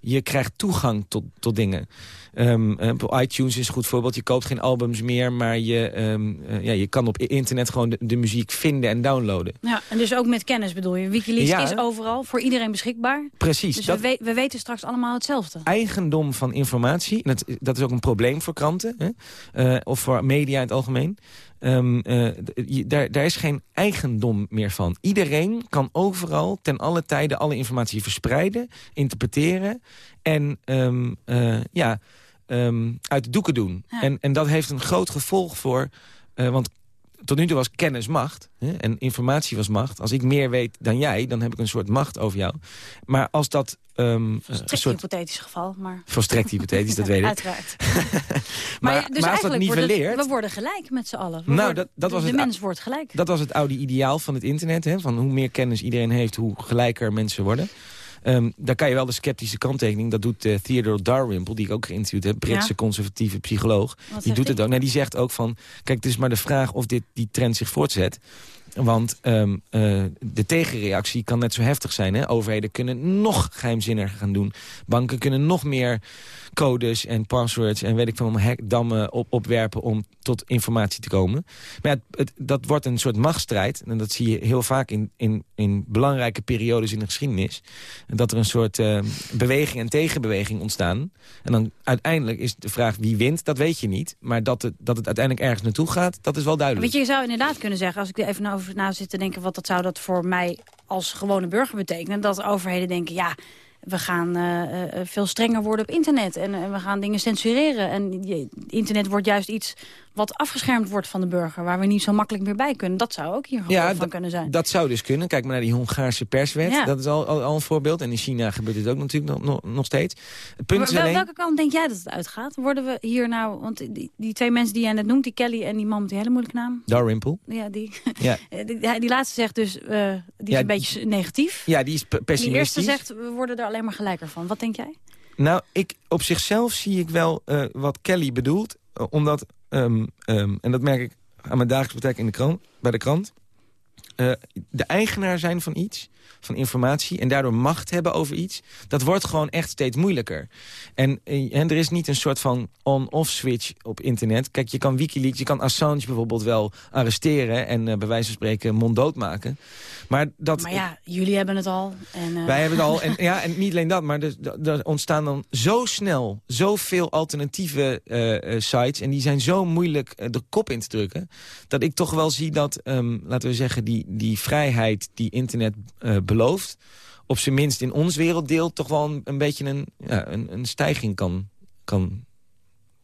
je krijgt toegang tot, tot dingen. Eh, iTunes is een goed voorbeeld. Je koopt geen albums meer, maar je, ehm, eh, ja, je kan op internet gewoon de, de muziek vinden en downloaden. Ja, en dus ook met kennis bedoel je. Wikileaks Ja. is overal, voor iedereen beschikbaar. Precies. Dus dat- we, we, we weten straks allemaal hetzelfde. eigendom van informatie. En dat, dat is ook een probleem voor kranten. Hè? Eh, of voor media in het algemeen. Eh, je- daar, daar is geen eigendom meer van. Iedereen kan overal ten alle tijden alle informatie verspreiden, interpreteren en ja, ehm, uit de doeken doen. En, en dat heeft een groot gevolg voor... eh, want tot nu toe was kennis macht hè, en informatie was macht. Als ik meer weet dan jij, dan heb ik een soort macht over jou. Maar als dat ehm, een Strikt soort hypothetisch geval, maar... Volstrekt hypothetisch, dat weet ik. Uiteraard. Maar, Maar, maar, dus als dat nivelleert... we worden gelijk met z'n allen. We Nou, worden- dat, dat was de, het, de mens wordt gelijk. Dat was het oude ideaal van het internet. Hè? Van hoe meer kennis iedereen heeft, hoe gelijker mensen worden. Ehm, daar kan je wel de sceptische kanttekening. Dat doet eh, Theodore Dalrymple, die ik ook geïnterviewd heb. Britse Ja. conservatieve psycholoog. die doet het ook. Nee, die zegt ook van... Kijk, het is maar de vraag of dit, die trend zich voortzet. Want ehm, eh, de tegenreactie kan net zo heftig zijn. Hè? Overheden kunnen nog geheimzinniger gaan doen. Banken kunnen nog meer codes en passwords en weet ik veel, hackdammen op, opwerpen om tot informatie te komen. Maar dat wordt een soort machtsstrijd. En dat zie je heel vaak in, in, in belangrijke periodes in de geschiedenis. Dat er een soort eh, beweging en tegenbeweging ontstaan. En dan uiteindelijk is de vraag wie wint, dat weet je niet. Maar dat het, dat het uiteindelijk ergens naartoe gaat, dat is wel duidelijk. Weet je, je zou inderdaad kunnen zeggen, als ik er even over na zit te denken... wat dat zou dat voor mij als gewone burger betekenen... dat overheden denken, ja, we gaan eh, eh, veel strenger worden op internet... en eh, we gaan dingen censureren. En je, internet wordt juist iets wat afgeschermd wordt van de burger... waar we niet zo makkelijk meer bij kunnen. Dat zou ook hier Ja, van kunnen zijn. Dat zou dus kunnen. Kijk maar naar die Hongaarse perswet. Ja. Dat is al, al, al een voorbeeld. En in China gebeurt dit ook natuurlijk nog, nog, nog steeds. Het punt Maar is alleen... welke kant denk jij dat het uitgaat? Worden we hier nou... Want die, die twee mensen die jij net noemt, die Kelly en die man met die hele moeilijke naam... Dalrymple. Ja, die, Ja. die, laatste zegt dus, eh, die is Ja, een beetje negatief. Ja, die is pe- Die pessimistisch. eerste zegt, we worden er alleen maar gelijker van. Wat denk jij? Nou, ik, op zichzelf zie ik wel eh, wat Kelly bedoelt. eh, omdat, ehm, ehm, en dat merk ik aan mijn dagelijks praktijk in de krant, bij de krant. eh, de eigenaar zijn van iets, van informatie... en daardoor macht hebben over iets... dat wordt gewoon echt steeds moeilijker. En, eh, en er is niet een soort van on-off switch op internet. Kijk, je kan Wikileaks, je kan Assange bijvoorbeeld wel arresteren... en eh, bij wijze van spreken monddood maken. Maar dat... Maar ja, jullie hebben het al. En, eh, Wij hebben het al, en, ja, en niet alleen dat, maar er, er ontstaan dan zo snel zoveel alternatieve sites... en die zijn zo moeilijk de kop in te drukken... dat ik toch wel zie dat, ehm, laten we zeggen, die, die vrijheid die internet belooft... op zijn minst in ons werelddeel toch wel een, een beetje een, ja, een, een stijging kan, kan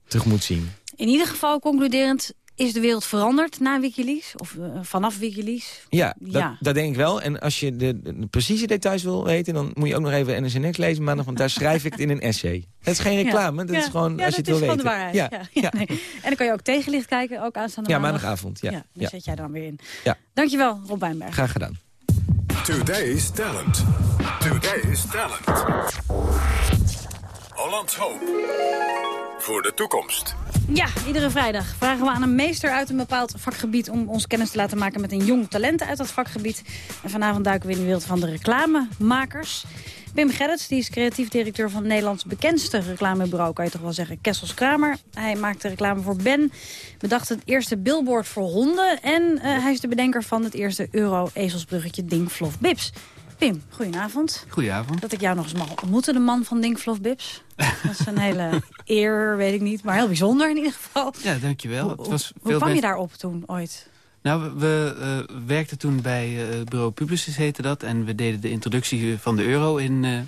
tegemoet zien. In ieder geval, concluderend, is de wereld veranderd na Wikileaks? Of eh, vanaf Wikileaks? Ja, dat, Ja. dat denk ik wel. En als je de, de precieze details wil weten... dan moet je ook nog even NSNX lezen maandag... want daar schrijf ik het in een essay. Het is geen reclame, dat Ja. is gewoon Ja, als je dat het wil is weten. gewoon de waarheid. Ja. Ja, nee. En dan kan je ook tegenlicht kijken, ook aanstaande Ja, maandag. maandagavond, ja. Ja. zet jij dan weer in. Ja. Dankjewel, Rob Wijnberg. Graag gedaan. Today's Talent. Today's Talent. Hollands Hoop. Voor de toekomst. Ja, iedere vrijdag vragen we aan een meester uit een bepaald vakgebied... om ons kennis te laten maken met een jong talent uit dat vakgebied. En vanavond duiken we in de wereld van de reclamemakers. Pim Gerrits, die is creatief directeur van Nederlands bekendste reclamebureau... kan je toch wel zeggen, Kessels Kramer. Hij maakte reclame voor Ben, bedacht het eerste billboard voor honden... en eh, hij is de bedenker van het eerste euro-ezelsbruggetje Ding Flof Bips. Pim, goedenavond. Goedenavond. Dat ik jou nog eens mag ontmoeten, de man van Ding Flof Bips. Dat is een hele eer, weet ik niet, maar heel bijzonder in ieder geval. Ja, dankjewel. Hoe, het was hoe veel kwam je daarop toen ooit? Nou, we, we, eh, werkten toen bij eh, bureau Publicis heette dat. En we deden de introductie van de euro in, eh,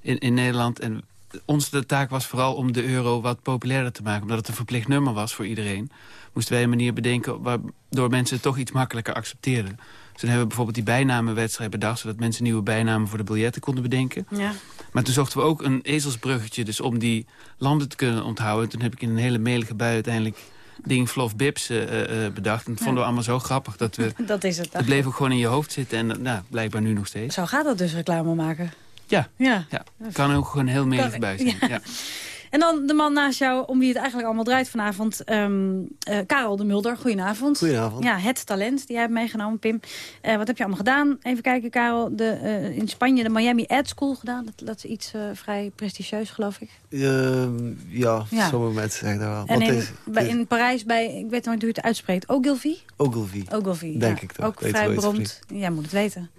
in, in Nederland. En onze taak was vooral om de euro wat populairder te maken. Omdat het een verplicht nummer was voor iedereen. Moesten wij een manier bedenken waardoor mensen het toch iets makkelijker accepteerden. Dus toen hebben we bijvoorbeeld die bijnamenwedstrijd bedacht... zodat mensen nieuwe bijnamen voor de biljetten konden bedenken. Ja. Maar toen zochten we ook een ezelsbruggetje, dus om die landen te kunnen onthouden. Toen heb ik in een hele melige bui uiteindelijk Ding Flof Bips eh, eh, bedacht. En dat vonden we allemaal zo grappig dat we... Dat is het. Het bleef ook gewoon in je hoofd zitten en nou, blijkbaar nu nog steeds. Zo gaat dat dus, reclame maken. Ja, Ja. ja. kan ook gewoon heel melige Kan- bui zijn. ja. Ja. En dan de man naast jou, om wie het eigenlijk allemaal draait vanavond. ehm, eh, Karel de Mulder, goedenavond. Goedenavond. Ja, het talent die jij hebt meegenomen, Pim. Eh, wat heb je allemaal gedaan? Even kijken, Karel. De, eh, in Spanje de Miami Ad School gedaan. Dat, dat is iets vrij prestigieus, geloof ik. Ehm, ja, Ja. sommige mensen zeggen dat wel. En in, is- bij, in Parijs bij, ik weet nooit hoe je het uitspreekt, Ogilvy? Ogilvy. Ogilvy, Denk ja. ik toch. Ook vrij beroemd. Jij moet het weten.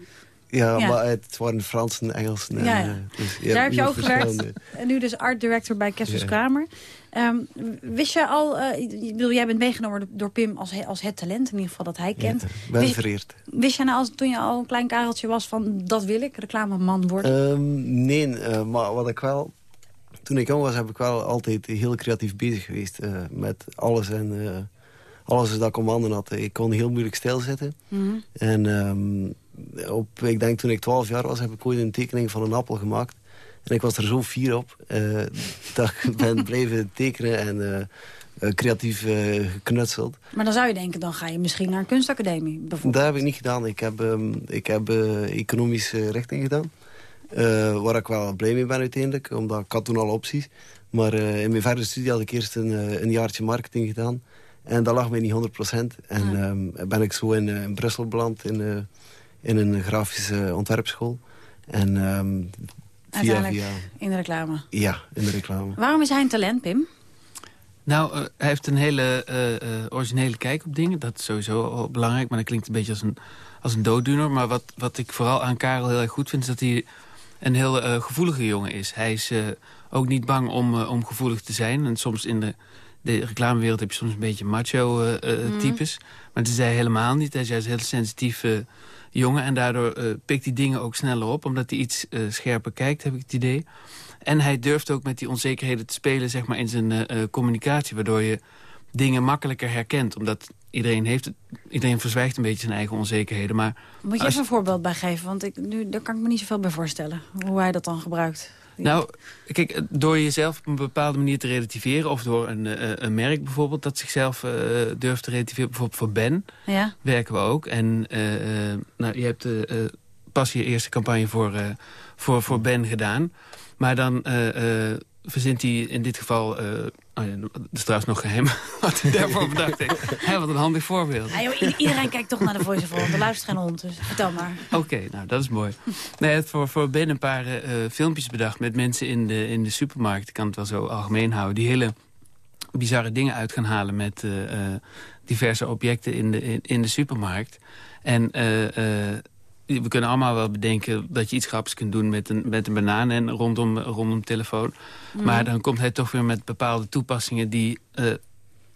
Ja, Ja. maar het waren Fransen, Engelsen. En, Ja, ja. eh, dus je Daar heb je ook gewerkt. nu dus art director bij Kessels. Kramer. Ehm, wist je al, eh, ik bedoel, jij bent meegenomen door- Pim als, als het talent, in ieder geval dat hij kent. ben Wist- vereerd. Wist jij nou als, toen je al een klein kareltje was van dat wil ik, reclameman worden? Ehm, nee, eh, maar wat ik wel... Toen ik jong was, heb ik wel altijd heel creatief bezig geweest. met alles en alles dat ik om handen had. Ik kon heel moeilijk stilzitten. Mhm. En ehm, op, ik denk toen ik 12 jaar was, heb ik ooit een tekening van een appel gemaakt. En ik was er zo fier op eh, dat ik ben blijven tekenen en eh, eh, creatief geknutseld. Maar dan zou je denken, dan ga je misschien naar een kunstacademie. bijvoorbeeld. Dat heb ik niet gedaan. Ik heb, ehm, ik heb economische richting gedaan. Waar ik wel blij mee ben uiteindelijk, omdat ik had toen al opties. Maar in mijn verdere studie had ik eerst een, een jaartje marketing gedaan. En dat lag mij niet 100%. En ehm, ben ik zo in, in Brussel beland, in, in een grafische ontwerpschool. En ehm, via, Uiteindelijk via... in de reclame. Ja, in de reclame. Waarom is hij een talent, Pim? Nou, eh, hij heeft een hele eh, eh, originele kijk op dingen. Dat is sowieso al belangrijk, maar dat klinkt een beetje als een, als een dooddoener. Maar wat, wat ik vooral aan Karel heel erg goed vind... is dat hij een heel eh, gevoelige jongen is. Hij is eh, ook niet bang om, om gevoelig te zijn. En soms in de, de reclamewereld heb je soms een beetje macho eh, eh, Mhm. types. Maar dat is hij helemaal niet. Hij is juist heel sensitieve jongen. En daardoor eh, pikt hij dingen ook sneller op. Omdat hij iets eh, scherper kijkt, heb ik het idee. En hij durft ook met die onzekerheden te spelen zeg maar, in zijn eh, communicatie. Waardoor je dingen makkelijker herkent. Omdat iedereen, heeft het, iedereen verzwijgt een beetje zijn eigen onzekerheden. Maar Moet je even een voorbeeld bij geven? Want ik, nu, daar kan ik me niet zoveel bij voorstellen. Hoe hij dat dan gebruikt. Nou, kijk, door jezelf op een bepaalde manier te relativeren... of door een, eh, een merk bijvoorbeeld dat zichzelf eh, durft te relativeren... bijvoorbeeld voor Ben Ja. werken we ook. En eh, eh, nou, je hebt eh, eh, pas je eerste campagne voor, eh, voor, voor Ben gedaan. Maar dan eh, eh, verzint hij in dit geval... eh, oh ja, dat is trouwens nog geheim wat hij daarvoor bedacht heeft. Hé, wat een handig voorbeeld. Ja, joh, i- iedereen kijkt toch naar de Voice of Holland. Er luistert geen hond, dus vertel maar. Oké, nou dat is mooi. Nee, het voor, voor Ben een paar eh, filmpjes bedacht met mensen in de, in de supermarkt. Ik kan het wel zo algemeen houden. Die hele bizarre dingen uit gaan halen met eh, eh, diverse objecten in de, in, in de supermarkt. En eh, eh, we kunnen allemaal wel bedenken dat je iets grappigs kunt doen met een, met een banaan en rondom, rondom telefoon. Mhm. Maar dan komt hij toch weer met bepaalde toepassingen die eh,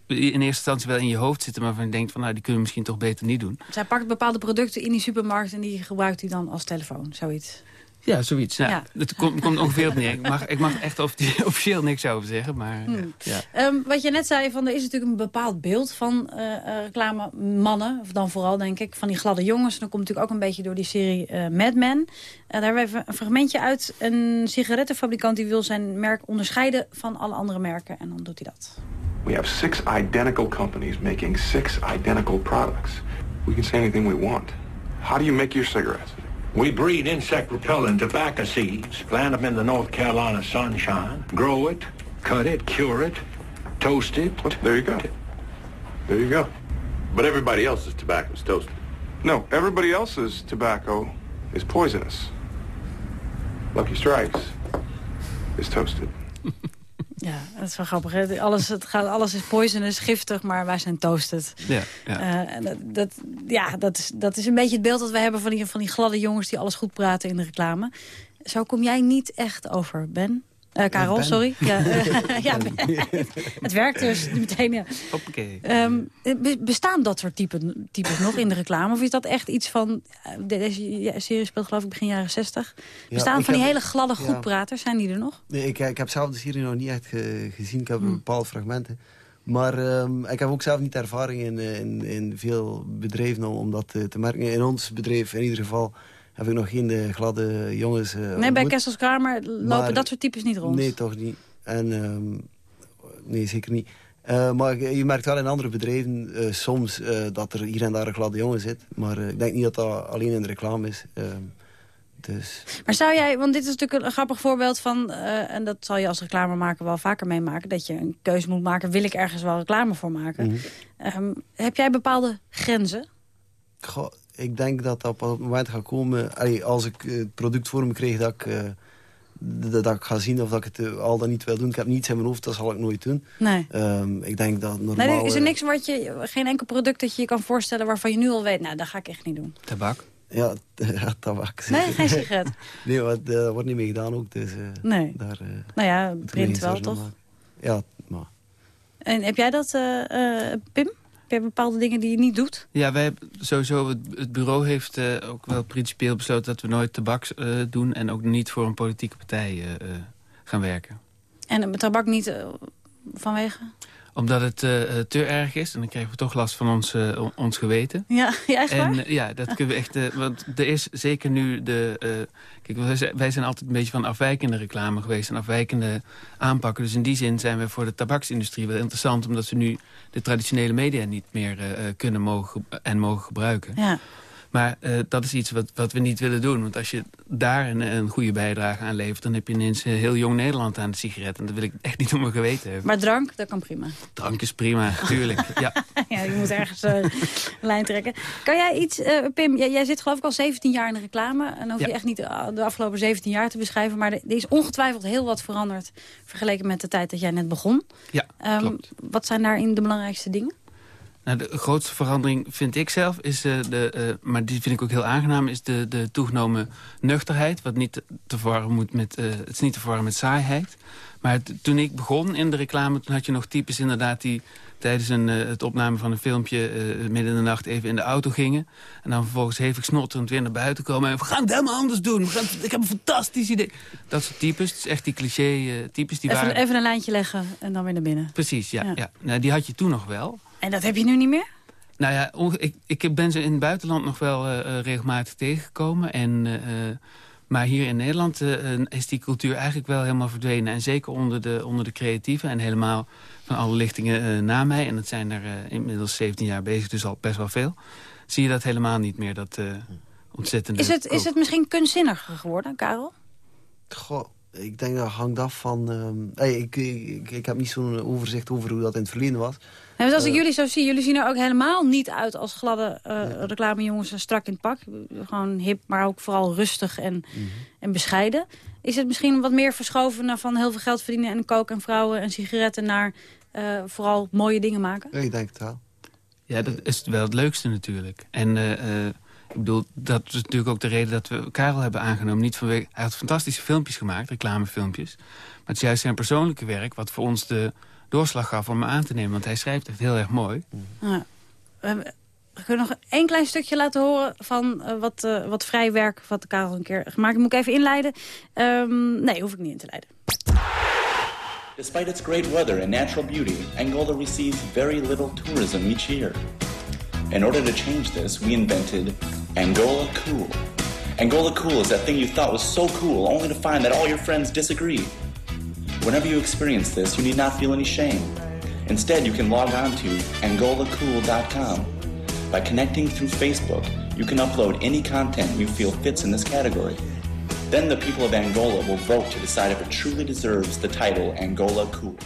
in eerste instantie wel in je hoofd zitten, maar waarvan je denkt van nou die kunnen we misschien toch beter niet doen. Zij pakt bepaalde producten in die supermarkt... en die gebruikt hij dan als telefoon, zoiets. Ja, zoiets. Nou, Ja. Het komt, komt ongeveer op neer. Ik mag, ik mag echt offi- officieel niks over zeggen, maar Hmm. ja. Ehm, wat je net zei, van, er is natuurlijk een bepaald beeld van eh eh, reclamemannen. Of dan vooral, denk ik, van die gladde jongens. En dat komt natuurlijk ook een beetje door die serie eh Mad Men. Eh, daar hebben we even een fragmentje uit. Een sigarettenfabrikant die wil zijn merk onderscheiden van alle andere merken. En dan doet hij dat. We have six identical companies making six identical products. We can say anything we want. How do you make your cigarettes? We breed insect repellent tobacco seeds, plant them in the North Carolina sunshine, grow it, cut it, cure it, toast it. There you go. There you go. But everybody else's tobacco is toasted. No, everybody else's tobacco is poisonous. Lucky Strikes is toasted. Ja, dat is wel grappig. Hè? Alles, het gaat, alles is poisonous, giftig, maar wij zijn toasted. Ja, ja. Eh, en dat, dat, ja, dat is, dat is een beetje het beeld dat we hebben van die, van die gladde jongens die alles goed praten in de reclame. Zo kom jij niet echt over, Ben. Eh Karel, Ben. sorry. Ja, ja, Ben. het werkt dus meteen. Ja. Ehm, be- bestaan dat soort typen, types nog in de reclame? Of is dat echt iets van... eh, Deze ja, serie speelt geloof ik begin jaren 60. Bestaan van die heb- hele gladde ja. goedpraters? Zijn die er nog? Nee, ik, ik heb zelf de serie nog niet echt ge- gezien. Ik heb Hmm. bepaalde fragmenten. Maar ehm, ik heb ook zelf niet ervaring in, eh, in, in veel bedrijven om, om dat te merken. In ons bedrijf in ieder geval heb ik nog geen eh, gladde jongens eh, nee, bij. Kessels Kramer lopen Maar- dat soort types niet rond. Nee, toch niet. En, ehm, nee, zeker niet. Eh, maar je merkt wel in andere bedrijven soms dat er hier en daar een gladde jongen zit. Maar ik denk niet dat dat alleen in de reclame is. Ehm, dus Maar zou jij, want dit is natuurlijk een grappig voorbeeld van... en dat zal je als reclamemaker wel vaker meemaken... dat je een keuze moet maken, wil ik ergens wel reclame voor maken? Mhm. Ehm, heb jij bepaalde grenzen? Goh, ik denk dat dat op het moment gaat komen... allee, als ik eh, het product voor me krijg, dat ik, eh, dat, dat ik ga zien of dat ik het eh, al dan niet wil doen. Ik heb niets in mijn hoofd, dat zal ik nooit doen. Nee. Ehm, ik denk dat normaal... nee, is er niks wat je, geen enkel product dat je je kan voorstellen... waarvan je nu al weet, nou, dat ga ik echt niet doen. Tabak? Ja, ja tabak. Nee, geen sigaret. nee, maar daar wordt niet mee gedaan ook. Dus, eh, Nee. Daar, eh, Nou ja, print wel, toch? maken. Ja, maar... En heb jij dat, Pim? Heb jij bepaalde dingen die je niet doet? Ja, wij hebben sowieso, het, bureau heeft eh, ook wel principieel besloten dat we nooit tabak eh, doen en ook niet voor een politieke partij eh, gaan werken. En met tabak niet vanwege? Omdat het eh, eh, te erg is en dan krijgen we toch last van ons, eh, on- ons geweten. Ja, ja echt waar? En ja, dat kunnen we echt. want er is zeker nu de. kijk, wij zijn, altijd een beetje van afwijkende reclame geweest en afwijkende aanpakken. Dus in die zin zijn we voor de tabaksindustrie wel interessant, omdat ze nu de traditionele media niet meer kunnen mogen ge- en mogen gebruiken. Ja. Maar eh, dat is iets wat, wat we niet willen doen. Want als je daar een, een goede bijdrage aan levert... dan heb je ineens eh, heel jong Nederland aan de sigaret. En dat wil ik echt niet op mijn geweten hebben. Maar drank, dat kan prima. Drank is prima, tuurlijk. ja. ja, je moet ergens eh, een lijn trekken. Kan jij iets, Pim, jij, jij zit geloof ik al 17 jaar in de reclame. En dan hoef je Ja. echt niet de, afgelopen 17 jaar te beschrijven. Maar er, er is ongetwijfeld heel wat veranderd vergeleken met de tijd dat jij net begon. Ja, klopt. Wat zijn daarin de belangrijkste dingen? Nou, de grootste verandering vind ik zelf, is eh, de, eh, maar die vind ik ook heel aangenaam, is de, de toegenomen nuchterheid. Wat niet te moet met, eh, het is niet te verwarren met saaiheid. Maar toen ik begon in de reclame, toen had je nog types inderdaad die tijdens een, eh, het opname van een filmpje eh, midden in de nacht even in de auto gingen. En dan vervolgens hevig snotterend weer naar buiten komen. En we gaan het helemaal anders doen. We gaan, ik heb een fantastisch idee. Dat soort types, echt die cliché eh, types. Die Even, waren... even een lijntje leggen en dan weer naar binnen. Precies, ja. Ja. ja. Nou, die had je toen nog wel. En dat heb je nu niet meer? Nou ja, ik, ik ben ze in het buitenland nog wel regelmatig tegengekomen. En, maar hier in Nederland eh, is die cultuur eigenlijk wel helemaal verdwenen. En zeker onder de, onder de creatieven en helemaal van alle lichtingen eh, na mij. En dat zijn er eh, inmiddels 17 jaar bezig, dus al best wel veel. Zie je dat helemaal niet meer, dat eh ontzettende... Is het, is het misschien kunstzinniger geworden, Karel? Goh, ik denk dat hangt af van... ehm, hey, ik, ik, ik heb niet zo'n overzicht over hoe dat in het verleden was. Ja, want als ik Eh, jullie zo zie, jullie zien er ook helemaal niet uit als gladde eh reclamejongens en strak in het pak. Gewoon hip, maar ook vooral rustig en, Mhm. en bescheiden. Is het misschien wat meer verschoven naar van heel veel geld verdienen en koken en vrouwen en sigaretten naar eh, vooral mooie dingen maken? Ik denk het wel. Ja, dat is wel het leukste natuurlijk. En eh, eh, ik bedoel, dat is natuurlijk ook de reden dat we Karel hebben aangenomen. Niet vanwege, hij had fantastische filmpjes gemaakt, reclamefilmpjes. Maar het is juist zijn persoonlijke werk wat voor ons de doorslag gaf om hem aan te nemen. Want hij schrijft echt heel erg mooi. Ja. We kunnen nog één klein stukje laten horen van eh, wat, eh, wat vrij werk wat Karel een keer gemaakt heeft. Moet ik even inleiden? Ehm, nee, hoef ik niet in te leiden. Despite its great weather and natural beauty, Angola receives very little tourism each year. In order to change this, we invented Angola Cool. Angola Cool is that thing you thought was so cool, only to find that all your friends disagree. Whenever you experience this, you need not feel any shame. Instead, you can log on to angolacool.com. By connecting through Facebook, you can upload any content you feel fits in this category. Then the people of Angola will vote to decide if it truly deserves the title Angola Cool.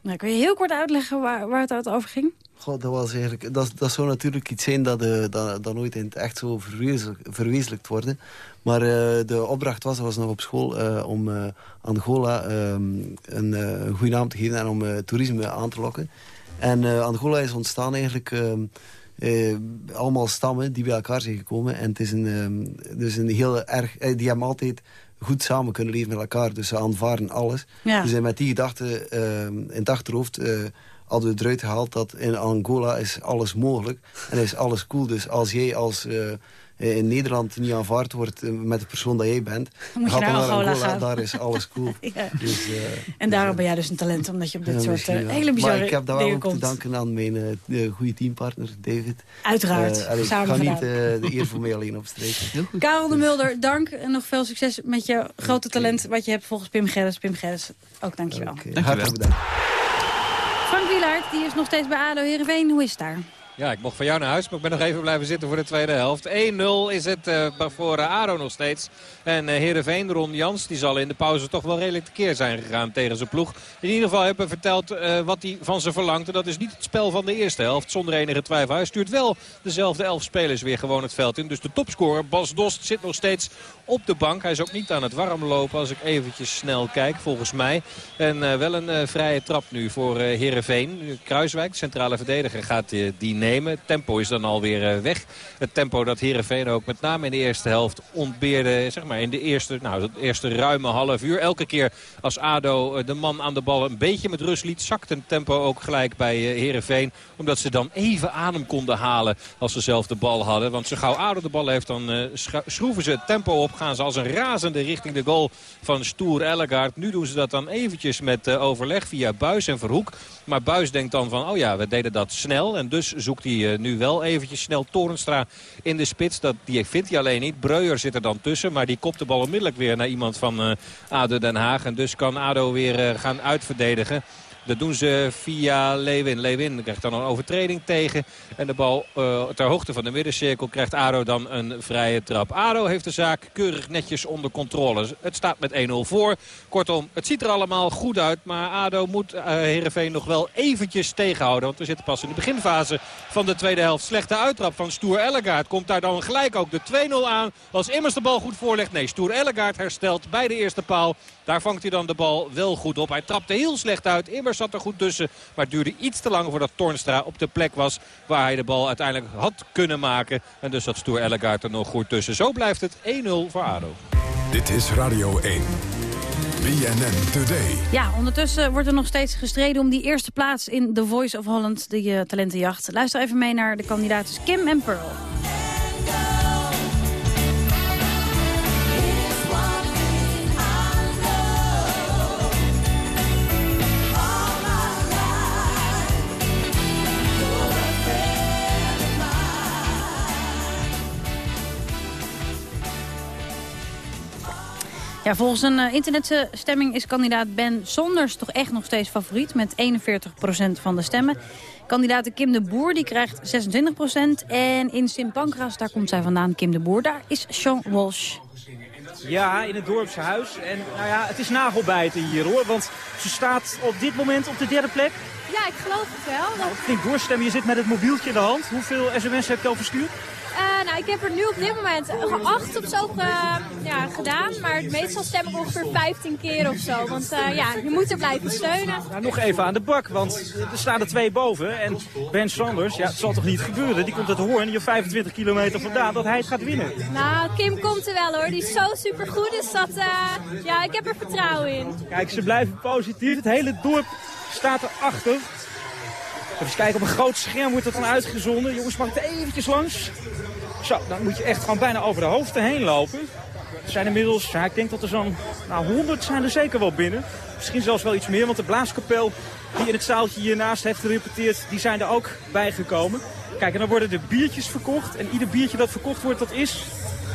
Nou, kun je heel kort uitleggen waar, waar het over ging? Goh, dat, was eigenlijk, dat, dat zou natuurlijk iets zijn dat, eh, dat, nooit in het echt zo verwezenlijk- verwezenlijkt worden. Maar eh, de opdracht was, dat was nog op school, eh, om Angola ehm, een, goede naam te geven en om toerisme aan te lokken. En Angola is ontstaan eigenlijk ehm, eh, allemaal stammen die bij elkaar zijn gekomen. En het is een, dus een heel erg, die hebben altijd goed samen kunnen leven met elkaar. Dus ze aanvaarden alles. Ja. Dus eh, met die gedachte ehm, in het achterhoofd eh, hadden we eruit gehaald dat in Angola is alles mogelijk. En is alles cool. Dus als jij als... eh, eh, in Nederland niet aanvaard wordt eh, met de persoon dat jij bent... Dan moet je gaat naar dan Angola gaan. Daar is alles cool. Ja. Dus, eh, En daarom ben jij dus een talent, omdat je op dit ja, soort eh, hele bizarre Maar ik heb daar wel ook te danken aan mijn eh, eh, goede teampartner, David. Uiteraard, Eh, allee, ik samen ga niet eh, de eer voor mij alleen opstrijken. Heel goed. Karel de Mulder, dank en nog veel succes met je grote talent... wat je hebt volgens Pim Gerrits. Pim Gerrits, ook dankjewel. Hartelijk bedankt. Frank Wielaert, die is nog steeds bij ADO Heerenveen. Hoe is het daar? Ja, ik mocht van jou naar huis, maar ik ben nog even blijven zitten voor de tweede helft. 1-0 is het eh, voor eh, ADO nog steeds. En eh Heerenveen, Ron Jans, die zal in de pauze toch wel redelijk tekeer zijn gegaan tegen zijn ploeg. In ieder geval hebben verteld wat hij van ze verlangt. En dat is niet het spel van de eerste helft, zonder enige twijfel. Hij stuurt wel dezelfde elf spelers weer gewoon het veld in. Dus de topscorer, Bas Dost, zit nog steeds op de bank. Hij is ook niet aan het warm lopen als ik eventjes snel kijk, volgens mij. En eh, wel een eh, vrije trap nu voor eh Heerenveen. Kruiswijk, centrale verdediger, gaat die nemen. Tempo is dan alweer weg. Het tempo dat Heerenveen ook met name in de eerste helft ontbeerde. Zeg maar in de eerste, nou, het eerste ruime half uur. Elke keer als ADO de man aan de bal een beetje met rust liet... zakt het tempo ook gelijk bij Heerenveen. Omdat ze dan even adem konden halen als ze zelf de bal hadden. Want zo gauw ADO de bal heeft, dan schroeven ze het tempo op. Gaan ze als een razende richting de goal van Stoer Ellegaard. Nu doen ze dat dan eventjes met eh, overleg via Buis en Verhoek. Maar Buis denkt dan van, oh ja, we deden dat snel. En dus zoekt hij eh, nu wel eventjes snel Torenstra in de spits. Dat, die vindt hij alleen niet. Breuer zit er dan tussen. Maar die kopt de bal onmiddellijk weer naar iemand van eh ADO Den Haag. En dus kan ADO weer gaan uitverdedigen. Dat doen ze via Lewin. Lewin krijgt dan een overtreding tegen. En de bal eh, ter hoogte van de middencirkel krijgt ADO dan een vrije trap. ADO heeft de zaak keurig netjes onder controle. Het staat met 1-0 voor. Kortom, het ziet er allemaal goed uit. Maar ADO moet uh, Heerenveen nog wel eventjes tegenhouden. Want we zitten pas in de beginfase van de tweede helft. Slechte uittrap van Stoer Ellegaard. Komt daar dan gelijk ook de 2-0 aan. Als Immers de bal goed voorlegt. Nee, Stoer Ellegaard herstelt bij de eerste paal. Daar vangt hij dan de bal wel goed op. Hij trapte heel slecht uit. Immers zat er goed tussen. Maar het duurde iets te lang voordat Tornstra op de plek was waar hij de bal uiteindelijk had kunnen maken. En dus zat Stoer Ellegaard er nog goed tussen. Zo blijft het 1-0 voor ADO. Dit is Radio 1. BNN Today. Ja, ondertussen wordt er nog steeds gestreden om die eerste plaats in The Voice of Holland, de uh, talentenjacht. Luister even mee naar de kandidaten Kim en Pearl. Ja, volgens een uh, internetstemming is kandidaat Ben Sonders toch echt nog steeds favoriet... met 41% van de stemmen. Kandidaat Kim de Boer die krijgt 26%. En in Sint Pancras, daar komt zij vandaan, Kim de Boer, daar is Sean Walsh. Ja, in het dorpse huis. En nou ja, het is nagelbijten hier hoor. Want ze staat op dit moment op de derde plek. Ja, ik geloof het wel. Nou, flink doorstemmen. Je zit met het mobieltje in de hand. Hoeveel sms'en heb je al verstuurd? Uh, nou, ik heb er nu op dit moment acht of zo uh, ja, gedaan. Maar meestal stem ik ongeveer 15 keer of zo. Want uh, ja, je moet er blijven steunen. Nou, nog even aan de bak, want er staan er twee boven. En Ben Sanders, ja, het zal toch niet gebeuren? Die komt uit Hoorn, hier 25 kilometer vandaan, dat hij het gaat winnen. Nou, Kim komt er wel hoor. Die is zo supergoed. Dus dat, ja, ik heb er vertrouwen in. Kijk, ze blijven positief. Het hele dorp staat erachter. Even kijken, op een groot scherm wordt dat dan uitgezonden. Jongens, mag het eventjes langs? Zo, dan moet je echt gewoon bijna over de hoofden heen lopen. Er zijn inmiddels, ja, ik denk dat er zo'n nou, 100 zijn er zeker wel binnen. Misschien zelfs wel iets meer, want de blaaskapel die in het zaaltje hiernaast heeft gerepeteerd, die zijn er ook bijgekomen. Kijk, en dan worden er biertjes verkocht. En ieder biertje dat verkocht wordt, dat is...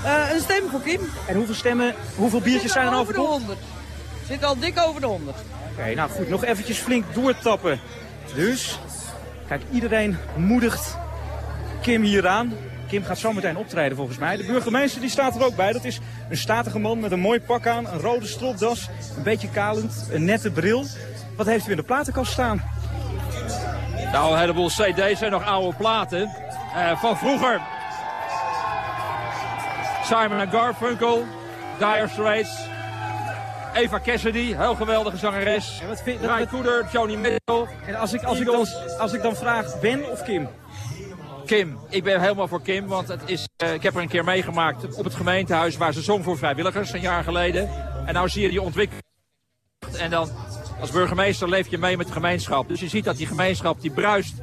Uh, een stem voor Kim. En hoeveel stemmen, hoeveel biertjes zijn er al verkocht? Over de 100. Zit al dik over de 100. Oké, nou goed, nog eventjes flink doortappen. Dus, kijk, iedereen moedigt Kim hier aan. Kim gaat zo meteen optreden volgens mij. De burgemeester die staat er ook bij. Dat is een statige man met een mooi pak aan, een rode stropdas, een beetje kalend, een nette bril. Wat heeft u in de platenkast staan? Nou, een heleboel cd's en nog oude platen. Uh, van vroeger. Simon Garfunkel, Dire Straits, Eva Cassidy, heel geweldige zangeres. En wat vind, Ray Cooder, Joni Mitchell. En als ik, als, ik dan, als ik dan vraag, Ben of Kim? Kim. Ik ben helemaal voor Kim, want het is, uh, ik heb er een keer meegemaakt op het gemeentehuis waar ze zong voor vrijwilligers een jaar geleden. En nou zie je die ontwikkeling. En dan als burgemeester leef je mee met de gemeenschap. Dus je ziet dat die gemeenschap die bruist.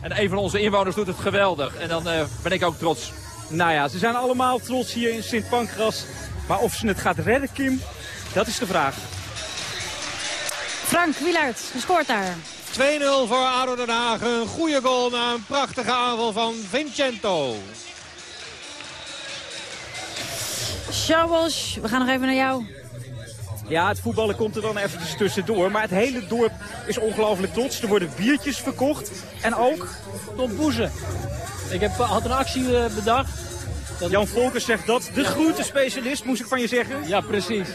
En een van onze inwoners doet het geweldig. En dan uh, ben ik ook trots. Nou ja, ze zijn allemaal trots hier in Sint Pancras. Maar of ze het gaat redden, Kim, dat is de vraag. Frank Wielaert, gescoord daar. 2-0 voor ADO Den Haag. Een goede goal na een prachtige aanval van Vincento. Sjouwels, we gaan nog even naar jou. Ja, het voetballen komt er dan eventjes tussendoor. Maar het hele dorp is ongelooflijk trots. Er worden biertjes verkocht. En ook tompoezen. Ik heb, had een actie uh, bedacht. Jan Volkers zegt dat. De groentespecialist, moest ik van je zeggen. Ja, precies.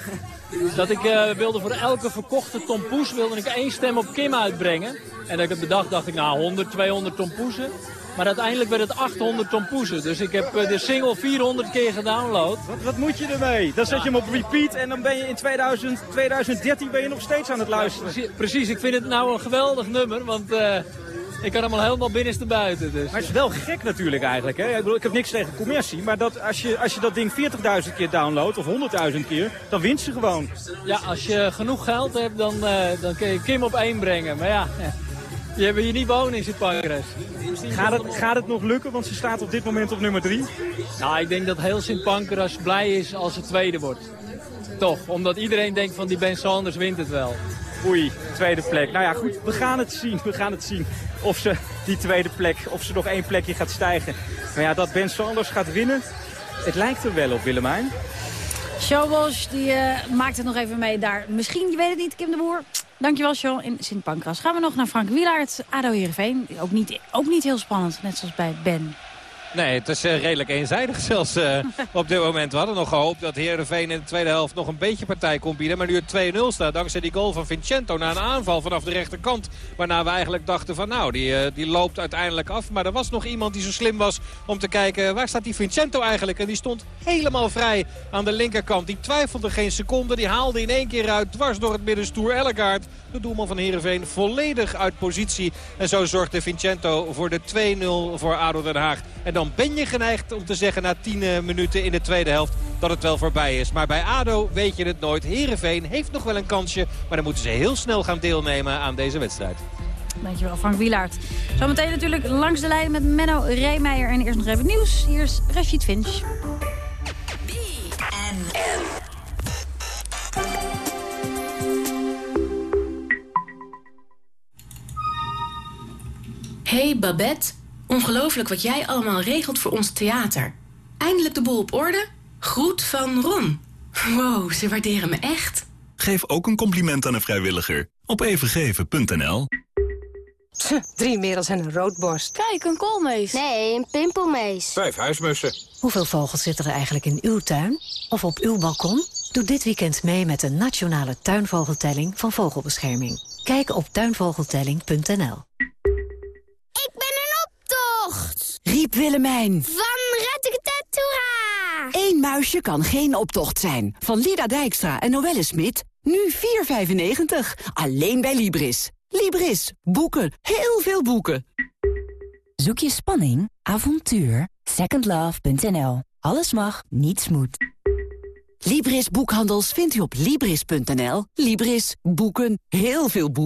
Dat ik uh, wilde voor elke verkochte tompoes wilde ik één stem op Kim uitbrengen. En dat ik het bedacht, dacht ik, nou 100, 200 tompoesen. Maar uiteindelijk werd het 800 tompoesen. Dus ik heb uh, de single 400 keer gedownload. Wat, wat moet je ermee? Dan zet je hem op repeat en dan ben je in 2000, 2013 ben je nog steeds aan het luisteren. Ja, precies, precies, ik vind het nou een geweldig nummer. Want uh, ik kan hem al helemaal binnenste buiten. Dus. Maar het is wel gek natuurlijk eigenlijk. Hè? Ik, bedoel, ik heb niks tegen commercie. Maar dat, als, je, als je dat ding 40.000 keer downloadt of 100.000 keer, dan wint ze gewoon. Ja, als je genoeg geld hebt, dan, uh, dan kun je Kim op één brengen. Maar ja, je hebt hier niet wonen in Sint-Pancras. Gaat het, gaat het nog lukken? Want ze staat op dit moment op nummer 3. Nou, ik denk dat heel Sint-Pancras blij is als het tweede wordt. Toch, omdat iedereen denkt van die Ben Sanders wint het wel. Oei, tweede plek. Nou ja, goed, we gaan het zien. We gaan het zien of ze die tweede plek, of ze nog één plekje gaat stijgen. Maar ja, dat Ben Sanders gaat winnen, het lijkt er wel op, Willemijn. Showwash, die uh, maakt het nog even mee daar. Misschien, je weet het niet, Kim de Boer. Dankjewel, Sean, in Sint Pancras. Gaan we nog naar Frank Wielaert, ADO Heerenveen. Ook niet, ook niet heel spannend, net zoals bij Ben. Nee, het is uh, redelijk eenzijdig zelfs uh, op dit moment. We hadden nog gehoopt dat Heerenveen in de tweede helft nog een beetje partij kon bieden. Maar nu het 2-0 staat dankzij die goal van Vincento na een aanval vanaf de rechterkant. Waarna we eigenlijk dachten van nou, die, uh, die loopt uiteindelijk af. Maar er was nog iemand die zo slim was om te kijken waar staat die Vincento eigenlijk. En die stond helemaal vrij aan de linkerkant. Die twijfelde geen seconde. Die haalde in één keer uit dwars door het middenstoer Ellegaard. De doelman van Heerenveen volledig uit positie. En zo zorgde Vincento voor de 2-0 voor ADO Den Haag. En dan dan ben je geneigd om te zeggen na 10 eh, minuten in de tweede helft dat het wel voorbij is. Maar bij ADO weet je het nooit. Heerenveen heeft nog wel een kansje, maar dan moeten ze heel snel gaan deelnemen aan deze wedstrijd. Dankjewel, Frank Wielaert. Zometeen natuurlijk langs de lijn met Menno Reemeijer. En eerst nog even nieuws. Hier is Rashid Finch. Hey Babette, ongelooflijk wat jij allemaal regelt voor ons theater. Eindelijk de boel op orde? Groet van Ron. Wow, ze waarderen me echt. Geef ook een compliment aan een vrijwilliger op evengeven.nl. Drie merels en een roodborst. Kijk, een koolmees. Nee, een pimpelmees. Vijf huismussen. Hoeveel vogels zitten er eigenlijk in uw tuin? Of op uw balkon? Doe dit weekend mee met de nationale tuinvogeltelling van Vogelbescherming. Kijk op tuinvogeltelling.nl. Ik ben. Riep Willemijn. Van Rattatatura. Eén muisje kan geen optocht zijn. Van Lida Dijkstra en Noelle Smit. Nu 4,95. Alleen bij Libris. Libris. Boeken. Heel veel boeken. Zoek je spanning, avontuur? Secondlove.nl. Alles mag, niets moet. Libris Boekhandels vindt u op Libris.nl. Libris. Boeken. Heel veel boeken.